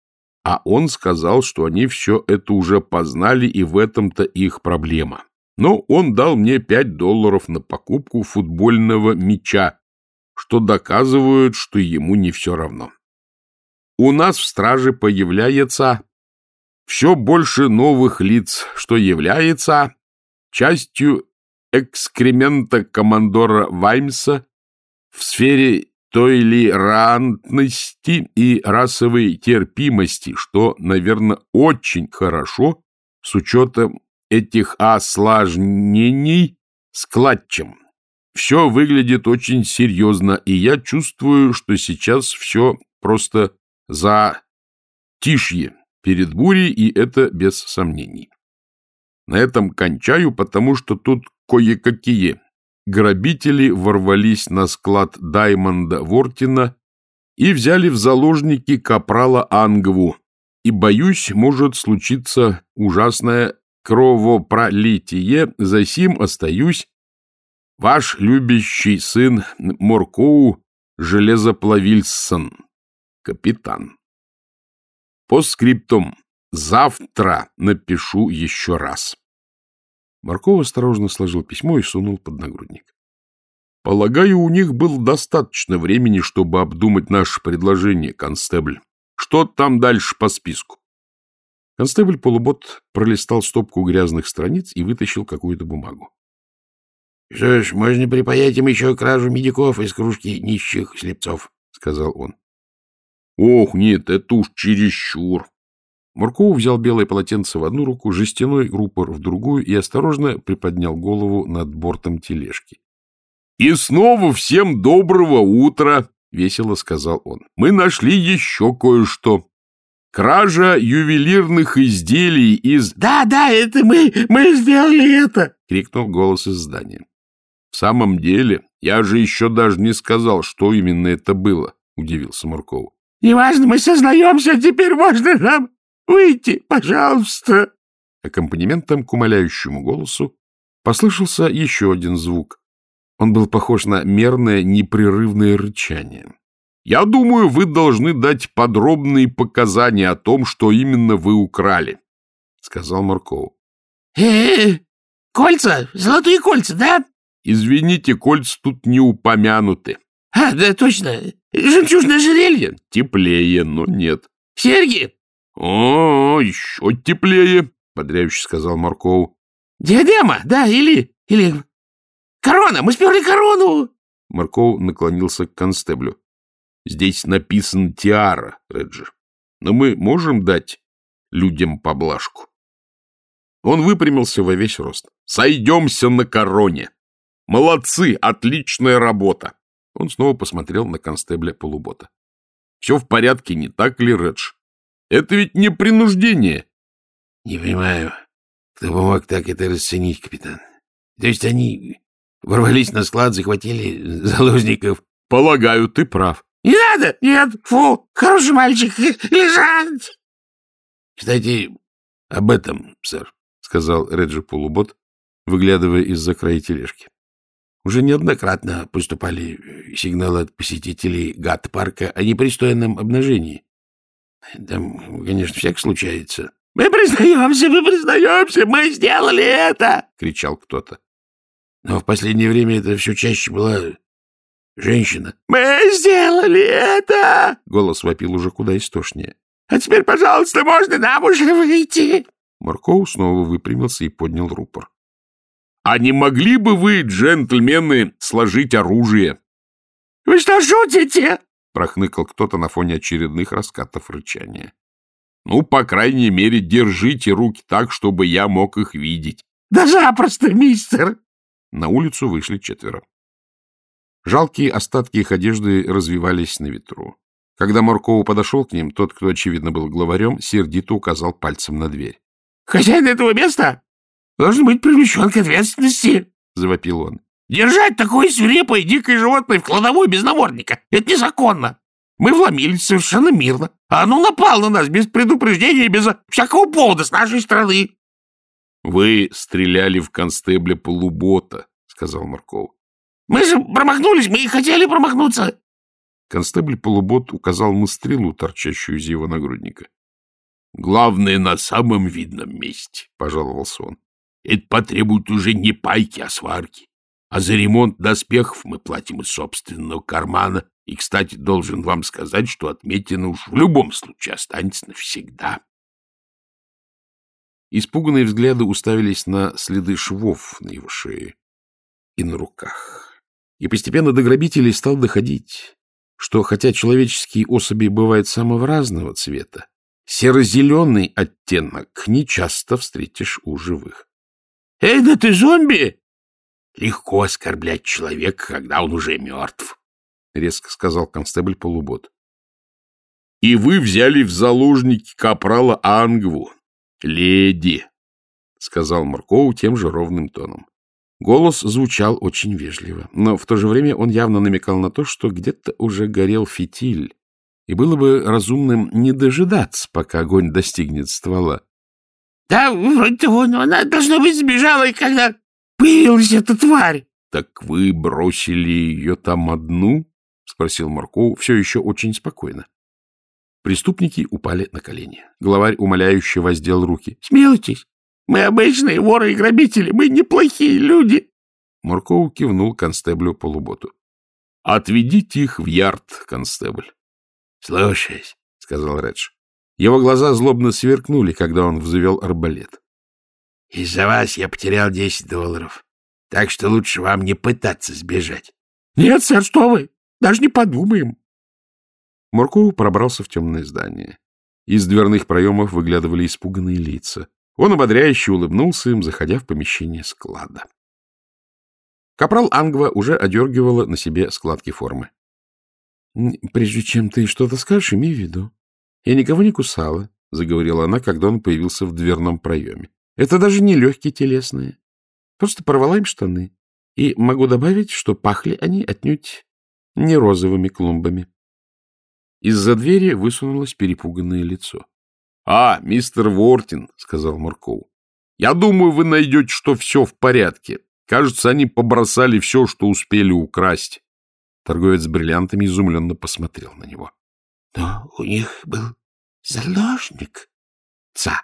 а он сказал, что они все это уже познали, и в этом-то их проблема. Но он дал мне пять долларов на покупку футбольного мяча, что доказывает, что ему не все равно. У нас в страже появляется все больше новых лиц, что является частью экскремента командора Ваймса в сфере толерантности и расовой терпимости, что, наверное, очень хорошо с учетом этих осложнений с клатчем. Все выглядит очень серьезно, и я чувствую, что сейчас все просто за тишье перед бурей, и это без сомнений. На этом кончаю, потому что тут кое-какие грабители ворвались на склад Даймонда Вортина и взяли в заложники капрала Ангву, и, боюсь, может случиться ужасное кровопролитие, засим остаюсь, ваш любящий сын Моркоу Железоплавильсон, капитан. По скриптум. Завтра напишу еще раз. Марков осторожно сложил письмо и сунул под нагрудник. Полагаю, у них было достаточно времени, чтобы обдумать наше предложение, констебль. Что там дальше по списку? Констебль Полубот пролистал стопку грязных страниц и вытащил какую-то бумагу. — Что ж, можно припаять им еще кражу медиков из кружки нищих слепцов, — сказал он. — Ох, нет, это уж чересчур. Мурков взял белое полотенце в одну руку, жестяной рупор в другую и осторожно приподнял голову над бортом тележки. — И снова всем доброго утра! — весело сказал он. — Мы нашли еще кое-что. Кража ювелирных изделий из... — Да, да, это мы, мы сделали это! — крикнул голос из здания. — В самом деле, я же еще даже не сказал, что именно это было, — удивился Мурков. — Неважно, мы сознаемся, теперь можно нам выйти, пожалуйста. Аккомпанементом к умоляющему голосу послышался еще один звук. Он был похож на мерное непрерывное рычание. Я думаю, вы должны дать подробные показания о том, что именно вы украли, — сказал Марков. Э, -э, э кольца, золотые кольца, да? Извините, кольца тут не упомянуты. А, да, точно. Жемчужное ожерелье? Теплее, но нет. Серьги? О, еще теплее, — подряюще сказал Марков. Диадема, да, или... или... Корона, мы сперли корону! Марков наклонился к констеблю. Здесь написан тиара, Реджи. Но мы можем дать людям поблажку. Он выпрямился во весь рост. Сойдемся на короне. Молодцы, отличная работа. Он снова посмотрел на констебля полубота. Все в порядке, не так ли, Редж? Это ведь не принуждение. — Не понимаю, кто мог так это расценить, капитан. То есть они ворвались на склад, захватили заложников? — Полагаю, ты прав. Не надо! Нет! Фу! Хороший мальчик! Лежать! Кстати, об этом, сэр, — сказал Реджи Полубот, выглядывая из-за края тележки. Уже неоднократно поступали сигналы от посетителей гат-парка о непристойном обнажении. Там, конечно, всяк случается. — Мы признаемся, мы признаемся, мы сделали это! — кричал кто-то. Но в последнее время это все чаще была женщина. — Мы сделали это! — голос вопил уже куда истошнее. — А теперь, пожалуйста, можно нам уже выйти? Маркоу снова выпрямился и поднял рупор. — А не могли бы вы, джентльмены, сложить оружие? — Вы что, шутите? — прохныкал кто-то на фоне очередных раскатов рычания. — Ну, по крайней мере, держите руки так, чтобы я мог их видеть. — Да запросто, мистер! На улицу вышли четверо. Жалкие остатки их одежды развивались на ветру. Когда Маркову подошел к ним, тот, кто, очевидно, был главарем, сердито указал пальцем на дверь. — Хозяин этого места должен быть привлечен к ответственности, — завопил он. — Держать такое свирепое дикое животное в кладовой без намордника — это незаконно. Мы вломились совершенно мирно, а оно напало на нас без предупреждения и без всякого повода с нашей стороны. — Вы стреляли в констебля полубота, — сказал Марков. — Мы же промахнулись, мы и хотели промахнуться. Констебль полубот указал на стрелу, торчащую из его нагрудника. Главное, на самом видном месте, — пожаловался он. Это потребует уже не пайки, а сварки. А за ремонт доспехов мы платим из собственного кармана. И, кстати, должен вам сказать, что отметина уж в любом случае останется навсегда. Испуганные взгляды уставились на следы швов на его шее и на руках. И постепенно до грабителей стал доходить, что хотя человеческие особи бывают самого разного цвета, Серо-зеленый оттенок нечасто встретишь у живых. — Эй, да ты зомби! — Легко оскорблять человека, когда он уже мертв, — резко сказал констебль полубот. — И вы взяли в заложники капрала Ангву, леди, — сказал Маркоу тем же ровным тоном. Голос звучал очень вежливо, но в то же время он явно намекал на то, что где-то уже горел фитиль, и было бы разумным не дожидаться, пока огонь достигнет ствола. — Да, вроде но она, должно быть, сбежала, и когда появилась эта тварь. — Так вы бросили ее там одну? — спросил Марков все еще очень спокойно. Преступники упали на колени. Главарь умоляюще воздел руки. — Смилуйтесь, мы обычные воры и грабители, мы неплохие люди. Марков кивнул констеблю полуботу. — Отведите их в ярд, констебль. — Слушаюсь, — сказал Редж. Его глаза злобно сверкнули, когда он взвел арбалет. — Из-за вас я потерял десять долларов, так что лучше вам не пытаться сбежать. — Нет, сэр, что вы! Даже не подумаем. Мурков пробрался в темное здание. Из дверных проемов выглядывали испуганные лица. Он ободряюще улыбнулся им, заходя в помещение склада. Капрал Ангва уже одергивала на себе складки формы. — Прежде чем ты что-то скажешь, имей в виду. Я никого не кусала, — заговорила она, когда он появился в дверном проеме. — Это даже не легкие телесные. Просто порвала им штаны. И могу добавить, что пахли они отнюдь не розовыми клумбами. Из-за двери высунулось перепуганное лицо. — А, мистер Вортин, — сказал Марков, — я думаю, вы найдете, что все в порядке. Кажется, они побросали все, что успели украсть. Торговец с бриллиантами изумленно посмотрел на него. — Но у них был заложник. — Ца!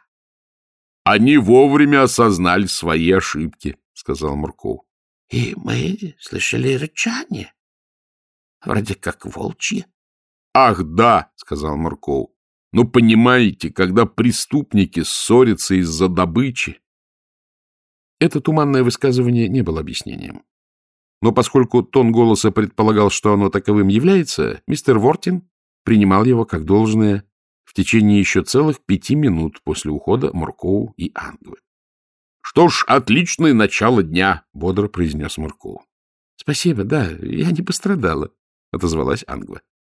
— Они вовремя осознали свои ошибки, — сказал Мурков. — И мы слышали рычание. Вроде как волчье. — Ах, да, — сказал Мурков. — Ну, понимаете, когда преступники ссорятся из-за добычи... Это туманное высказывание не было объяснением. Но поскольку тон голоса предполагал, что оно таковым является, мистер Вортин принимал его как должное в течение еще целых пяти минут после ухода Муркоу и Ангвы. — Что ж, отличное начало дня, — бодро произнес Муркоу. — Спасибо, да, я не пострадала, — отозвалась Ангва. —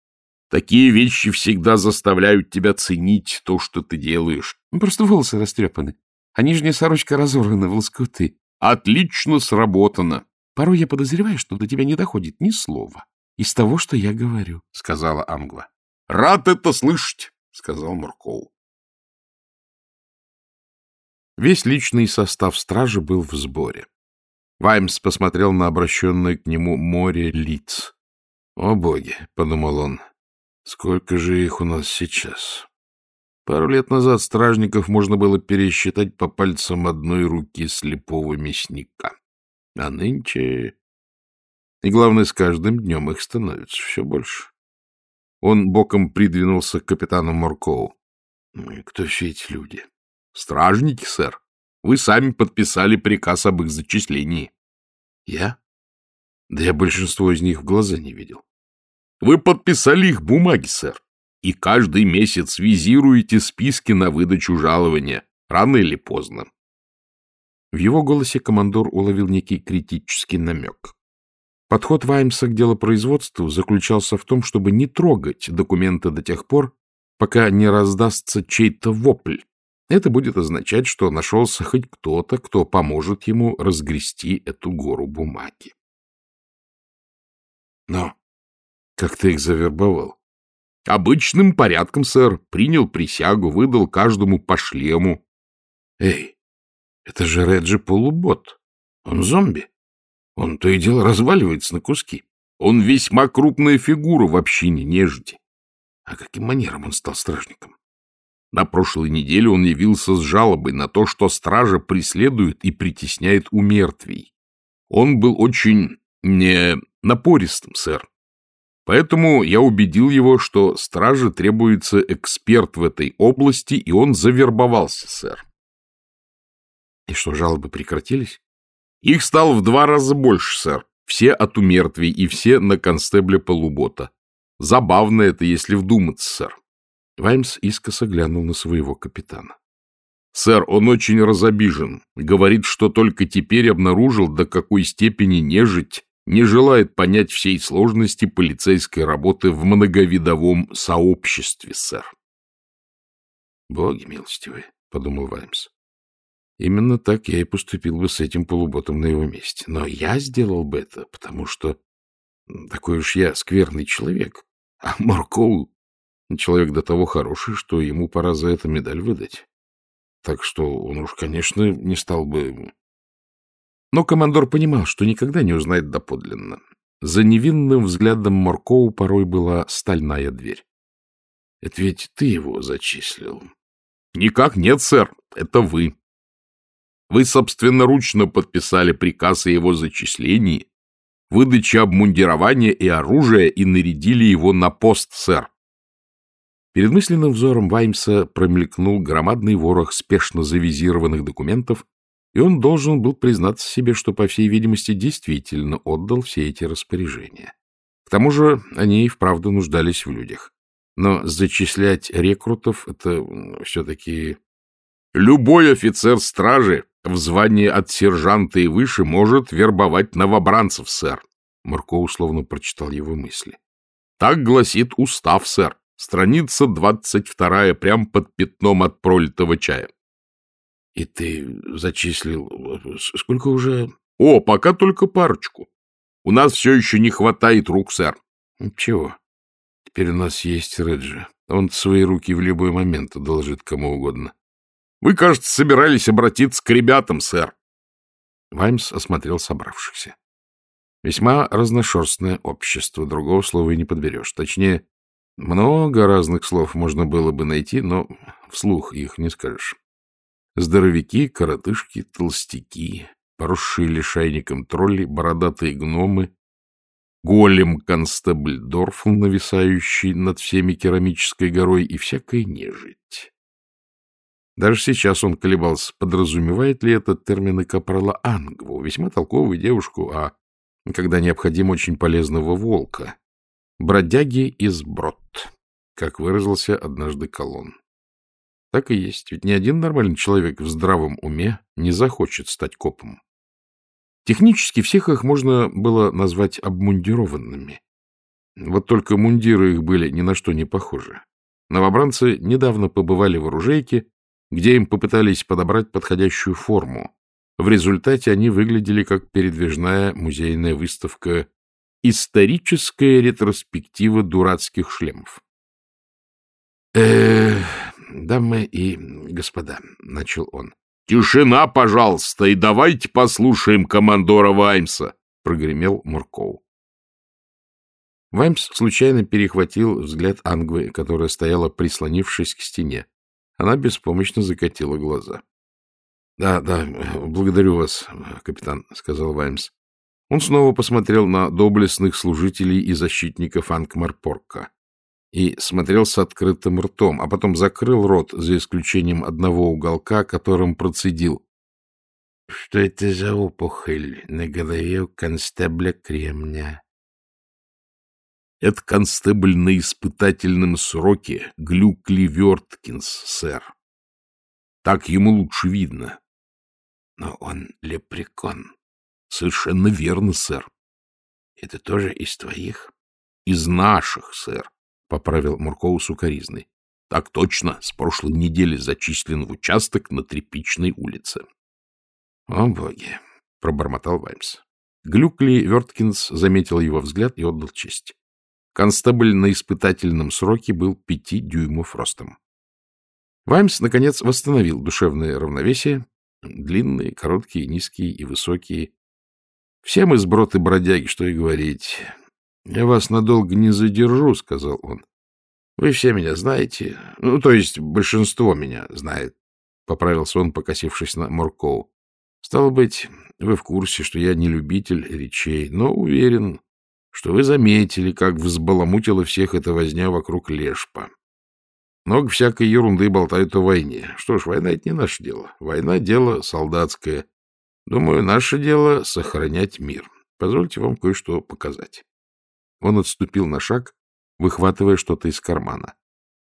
Такие вещи всегда заставляют тебя ценить то, что ты делаешь. — Просто волосы растрепаны, а нижняя сорочка разорвана в лоскуты. — Отлично сработано, Порой я подозреваю, что до тебя не доходит ни слова из того, что я говорю, — сказала Ангва. — Рад это слышать, — сказал Мурков. Весь личный состав стражи был в сборе. Ваймс посмотрел на обращенное к нему море лиц. «О, боги!» — подумал он. «Сколько же их у нас сейчас?» Пару лет назад стражников можно было пересчитать по пальцам одной руки слепого мясника. А нынче... И главное, с каждым днем их становится все больше. Он боком придвинулся к капитану Моркову. «Ну кто все эти люди? Стражники, сэр. Вы сами подписали приказ об их зачислении. Я? Да я большинство из них в глаза не видел. Вы подписали их бумаги, сэр и каждый месяц визируете списки на выдачу жалования, рано или поздно. В его голосе командор уловил некий критический намек. Подход Ваймса к делопроизводству заключался в том, чтобы не трогать документы до тех пор, пока не раздастся чей-то вопль. Это будет означать, что нашелся хоть кто-то, кто поможет ему разгрести эту гору бумаги. Но как ты их завербовал? Обычным порядком, сэр. Принял присягу, выдал каждому по шлему. Эй, это же Реджи полубот. Он зомби. Он то и дело разваливается на куски. Он весьма крупная фигура в общине нежити. А каким манером он стал стражником? На прошлой неделе он явился с жалобой на то, что стража преследует и притесняет у мертвей. Он был очень не напористым, сэр. Поэтому я убедил его, что страже требуется эксперт в этой области, и он завербовался, сэр. И что, жалобы прекратились? Их стало в два раза больше, сэр. Все от умертвий и все на констебля полубота. Забавно это, если вдуматься, сэр. Ваймс искоса глянул на своего капитана. Сэр, он очень разобижен. Говорит, что только теперь обнаружил, до какой степени нежить не желает понять всей сложности полицейской работы в многовидовом сообществе, сэр. «Боги милостивые», — подумал Ваймс. «Именно так я и поступил бы с этим полуботом на его месте. Но я сделал бы это, потому что такой уж я скверный человек. А Маркоу — человек до того хороший, что ему пора за это медаль выдать. Так что он уж, конечно, не стал бы но командор понимал, что никогда не узнает доподлинно. За невинным взглядом Моркоу порой была стальная дверь. — Это ведь ты его зачислил. — Никак нет, сэр, это вы. Вы собственноручно подписали приказ о его зачислении, выдаче обмундирования и оружия и нарядили его на пост, сэр. Перед мысленным взором Ваймса промелькнул громадный ворох спешно завизированных документов, и он должен был признаться себе, что, по всей видимости, действительно отдал все эти распоряжения. К тому же они и вправду нуждались в людях. Но зачислять рекрутов — это все-таки... Любой офицер стражи в звании от сержанта и выше может вербовать новобранцев, сэр. Марко условно прочитал его мысли. Так гласит устав, сэр. Страница двадцать вторая, прям под пятном от пролитого чая. — И ты зачислил... Сколько уже? — О, пока только парочку. У нас все еще не хватает рук, сэр. — Чего? Теперь у нас есть Реджи. Он свои руки в любой момент одолжит кому угодно. — Вы, кажется, собирались обратиться к ребятам, сэр. Ваймс осмотрел собравшихся. Весьма разношерстное общество, другого слова и не подберешь. Точнее, много разных слов можно было бы найти, но вслух их не скажешь. Здоровяки, коротышки, толстяки, поросшие лишайником тролли, бородатые гномы, голем констебль Дорфл, нависающий над всеми керамической горой, и всякая нежить. Даже сейчас он колебался, подразумевает ли это термины капрала Ангву, весьма толковую девушку, а, когда необходим, очень полезного волка. Бродяги из брод, как выразился однажды Колон. Так и есть, ведь ни один нормальный человек в здравом уме не захочет стать копом. Технически всех их можно было назвать обмундированными. Вот только мундиры их были ни на что не похожи. Новобранцы недавно побывали в оружейке, где им попытались подобрать подходящую форму. В результате они выглядели как передвижная музейная выставка «Историческая ретроспектива дурацких шлемов». Эх, дамы и господа, — начал он, — Тишина, пожалуйста, и давайте послушаем командора Ваймса, — прогремел Муркоу. Ваймс случайно перехватил взгляд Ангвы, которая стояла, прислонившись к стене. Она беспомощно закатила глаза. — Да, да, благодарю вас, капитан, — сказал Ваймс. Он снова посмотрел на доблестных служителей и защитников Ангмарпорка и смотрел с открытым ртом, а потом закрыл рот, за исключением одного уголка, которым процедил. — Что это за опухоль на голове у констебля Кремня? Это констебль на испытательном сроке Глюкли Верткинс, сэр. Так ему лучше видно. Но он лепрекон. Совершенно верно, сэр. Это тоже из твоих? Из наших, сэр, — поправил Муркоу сукоризный. Так точно, с прошлой недели зачислен в участок на Тряпичной улице. — О, боги! — пробормотал Ваймс. Глюкли Верткинс заметил его взгляд и отдал честь. Констебль на испытательном сроке был пяти дюймов ростом. Ваймс, наконец, восстановил душевное равновесие. Длинные, короткие, низкие и высокие. Все мы сброты бродяги, что и говорить. — Я вас надолго не задержу, — сказал он. — Вы все меня знаете. Ну, то есть большинство меня знает, — поправился он, покосившись на Моркоу. — Стало быть, вы в курсе, что я не любитель речей, но уверен, что вы заметили, как взбаламутила всех эта возня вокруг Лешпа. Много всякой ерунды болтают о войне. Что ж, война — это не наше дело. Война — дело солдатское. Думаю, наше дело — сохранять мир. Позвольте вам кое-что показать. Он отступил на шаг, выхватывая что-то из кармана.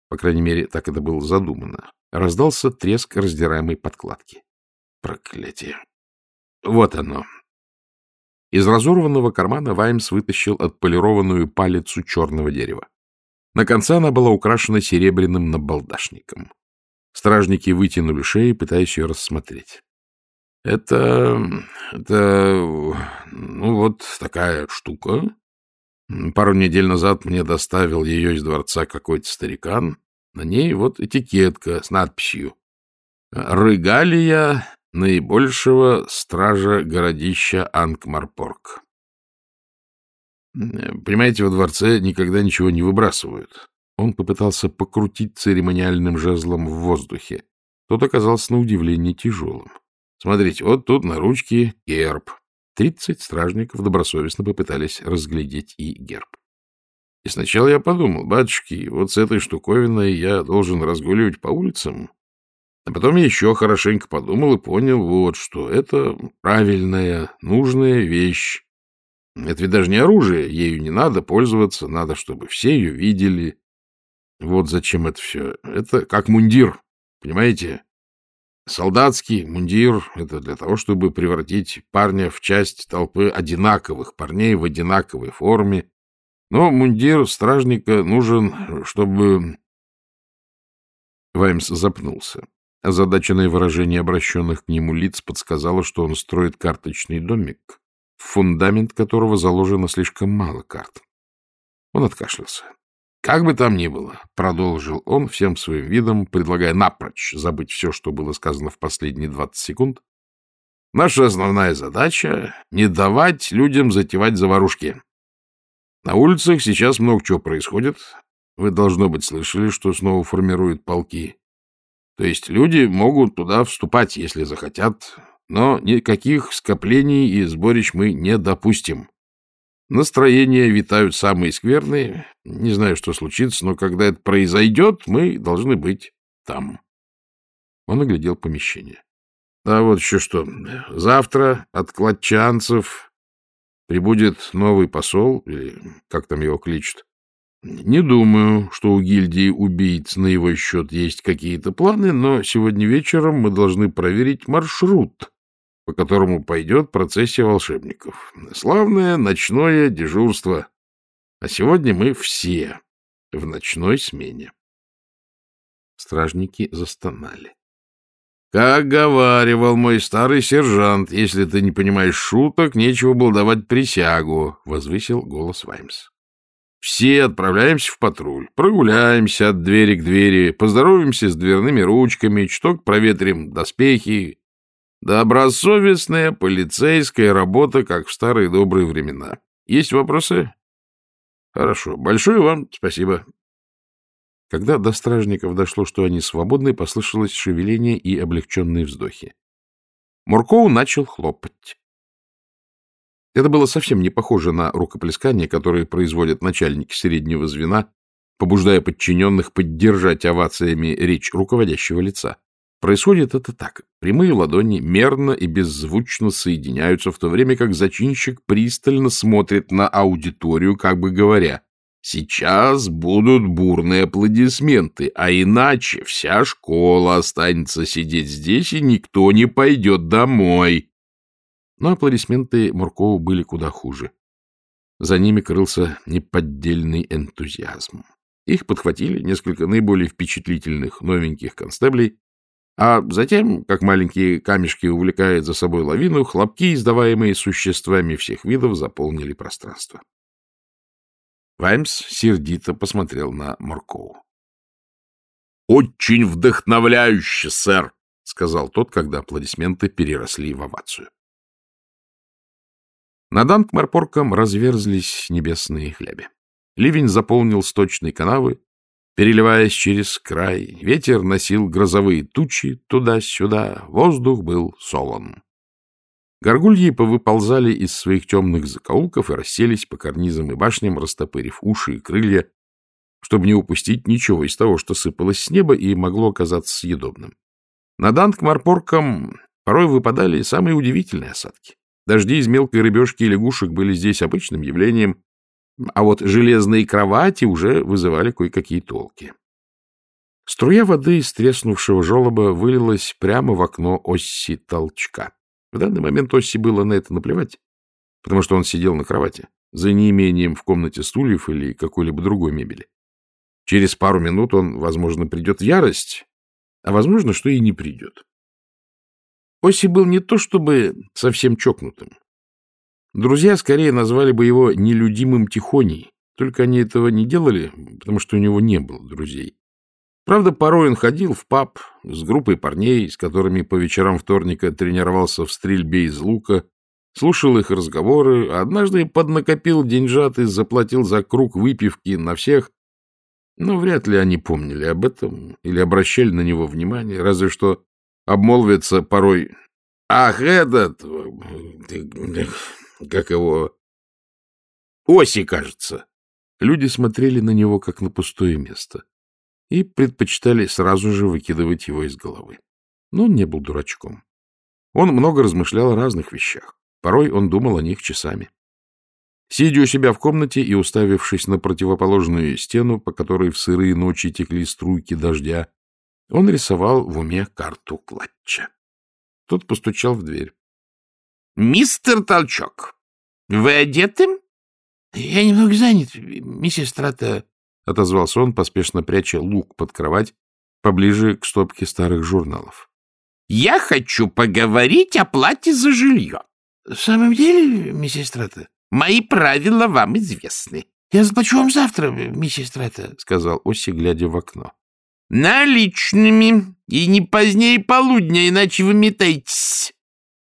По крайней мере, так это было задумано. Раздался треск раздираемой подкладки. Проклятие. Вот оно. Из разорванного кармана Ваймс вытащил отполированную палицу черного дерева. На конце она была украшена серебряным набалдашником. Стражники вытянули шеи, пытаясь ее рассмотреть. — Это... это... ну, вот такая штука. Пару недель назад мне доставил ее из дворца какой-то старикан. На ней вот этикетка с надписью «Рыгалия наибольшего стража городища Ангмарпорг. Понимаете, во дворце никогда ничего не выбрасывают. Он попытался покрутить церемониальным жезлом в воздухе. Тот оказался на удивление тяжелым. Смотрите, вот тут на ручке герб. Тридцать стражников добросовестно попытались разглядеть и герб. И сначала я подумал, батюшки, вот с этой штуковиной я должен разгуливать по улицам, а потом я еще хорошенько подумал и понял вот что. Это правильная, нужная вещь. Это ведь даже не оружие, ею не надо пользоваться, надо, чтобы все ее видели. Вот зачем это все. Это как мундир, понимаете? Солдатский мундир — это для того, чтобы превратить парня в часть толпы одинаковых парней в одинаковой форме. Но мундир стражника нужен, чтобы... Ваймс запнулся. Озадаченное выражение обращенных к нему лиц подсказало, что он строит карточный домик, в фундамент которого заложено слишком мало карт. Он откашлялся. «Как бы там ни было», — продолжил он всем своим видом, предлагая напрочь забыть все, что было сказано в последние 20 секунд, «наша основная задача — не давать людям затевать заварушки. На улицах сейчас много чего происходит. Вы, должно быть, слышали, что снова формируют полки. То есть люди могут туда вступать, если захотят, но никаких скоплений и сборищ мы не допустим. Настроения витают самые скверные. Не знаю, что случится, но когда это произойдет, мы должны быть там. Он оглядел помещение. Да вот еще что. Завтра от кладчанцев прибудет новый посол, или как там его кличут. Не думаю, что у гильдии убийц на его счет есть какие-то планы, но сегодня вечером мы должны проверить маршрут, по которому пойдет процессия волшебников. Славное ночное дежурство. А сегодня мы все в ночной смене. Стражники застонали. — Как говаривал мой старый сержант, если ты не понимаешь шуток, нечего было давать присягу, — возвысил голос Ваймс. Все отправляемся в патруль, прогуляемся от двери к двери, поздороваемся с дверными ручками, чуток проветрим доспехи, Добросовестная полицейская работа, как в старые добрые времена. Есть вопросы? Хорошо. Большое вам спасибо. Когда до стражников дошло, что они свободны, послышалось шевеление и облегченные вздохи. Муркоу начал хлопать. Это было совсем не похоже на рукоплескание, которое производят начальники среднего звена, побуждая подчиненных поддержать овациями речь руководящего лица. Происходит это так. Прямые ладони мерно и беззвучно соединяются, в то время как зачинщик пристально смотрит на аудиторию, как бы говоря, «Сейчас будут бурные аплодисменты, а иначе вся школа останется сидеть здесь, и никто не пойдет домой». Но аплодисменты Муркову были куда хуже. За ними крылся неподдельный энтузиазм. Их подхватили несколько наиболее впечатлительных новеньких констеблей, а затем, как маленькие камешки увлекают за собой лавину, хлопки, издаваемые существами всех видов, заполнили пространство. Ваймс сердито посмотрел на Моркову. — Очень вдохновляюще, сэр! — сказал тот, когда аплодисменты переросли в овацию. Над Анкмарпорком разверзлись небесные хляби. Ливень заполнил сточные канавы, переливаясь через край. Ветер носил грозовые тучи туда-сюда, воздух был солон. Горгульи повыползали из своих темных закоулков и расселись по карнизам и башням, растопырив уши и крылья, чтобы не упустить ничего из того, что сыпалось с неба и могло оказаться съедобным. Над Анкмарпорком порой выпадали самые удивительные осадки. Дожди из мелкой рыбешки и лягушек были здесь обычным явлением, а вот железные кровати уже вызывали кое-какие толки. Струя воды из треснувшего желоба вылилась прямо в окно Осси толчка. В данный момент Осси было на это наплевать, потому что он сидел на кровати, за неимением в комнате стульев или какой-либо другой мебели. Через пару минут он, возможно, придет в ярость, а возможно, что и не придет. Оси был не то чтобы совсем чокнутым. Друзья скорее назвали бы его нелюдимым тихоней, только они этого не делали, потому что у него не было друзей. Правда, порой он ходил в паб с группой парней, с которыми по вечерам вторника тренировался в стрельбе из лука, слушал их разговоры, а однажды поднакопил деньжат и заплатил за круг выпивки на всех, но вряд ли они помнили об этом или обращали на него внимание, разве что обмолвится порой «Ах, этот... как его... Оси, кажется». Люди смотрели на него, как на пустое место, и предпочитали сразу же выкидывать его из головы. Но он не был дурачком. Он много размышлял о разных вещах. Порой он думал о них часами. Сидя у себя в комнате и уставившись на противоположную стену, по которой в сырые ночи текли струйки дождя, он рисовал в уме карту клатча. Тот постучал в дверь. — Мистер Толчок, вы одеты? — Я немного занят, миссис Трата, — отозвался он, поспешно пряча лук под кровать, поближе к стопке старых журналов. — Я хочу поговорить о плате за жилье. — В самом деле, миссис Трата? — Мои правила вам известны. — Я заплачу вам завтра, миссис Трата, — сказал Оси, глядя в окно. — Наличными. И не позднее полудня, иначе вы метаетесь. —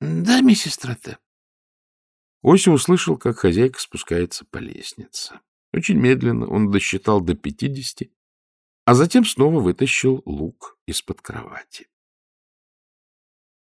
Да, миссис Тротте. Оси услышал, как хозяйка спускается по лестнице. Очень медленно он досчитал до пятидесяти, а затем снова вытащил лук из-под кровати.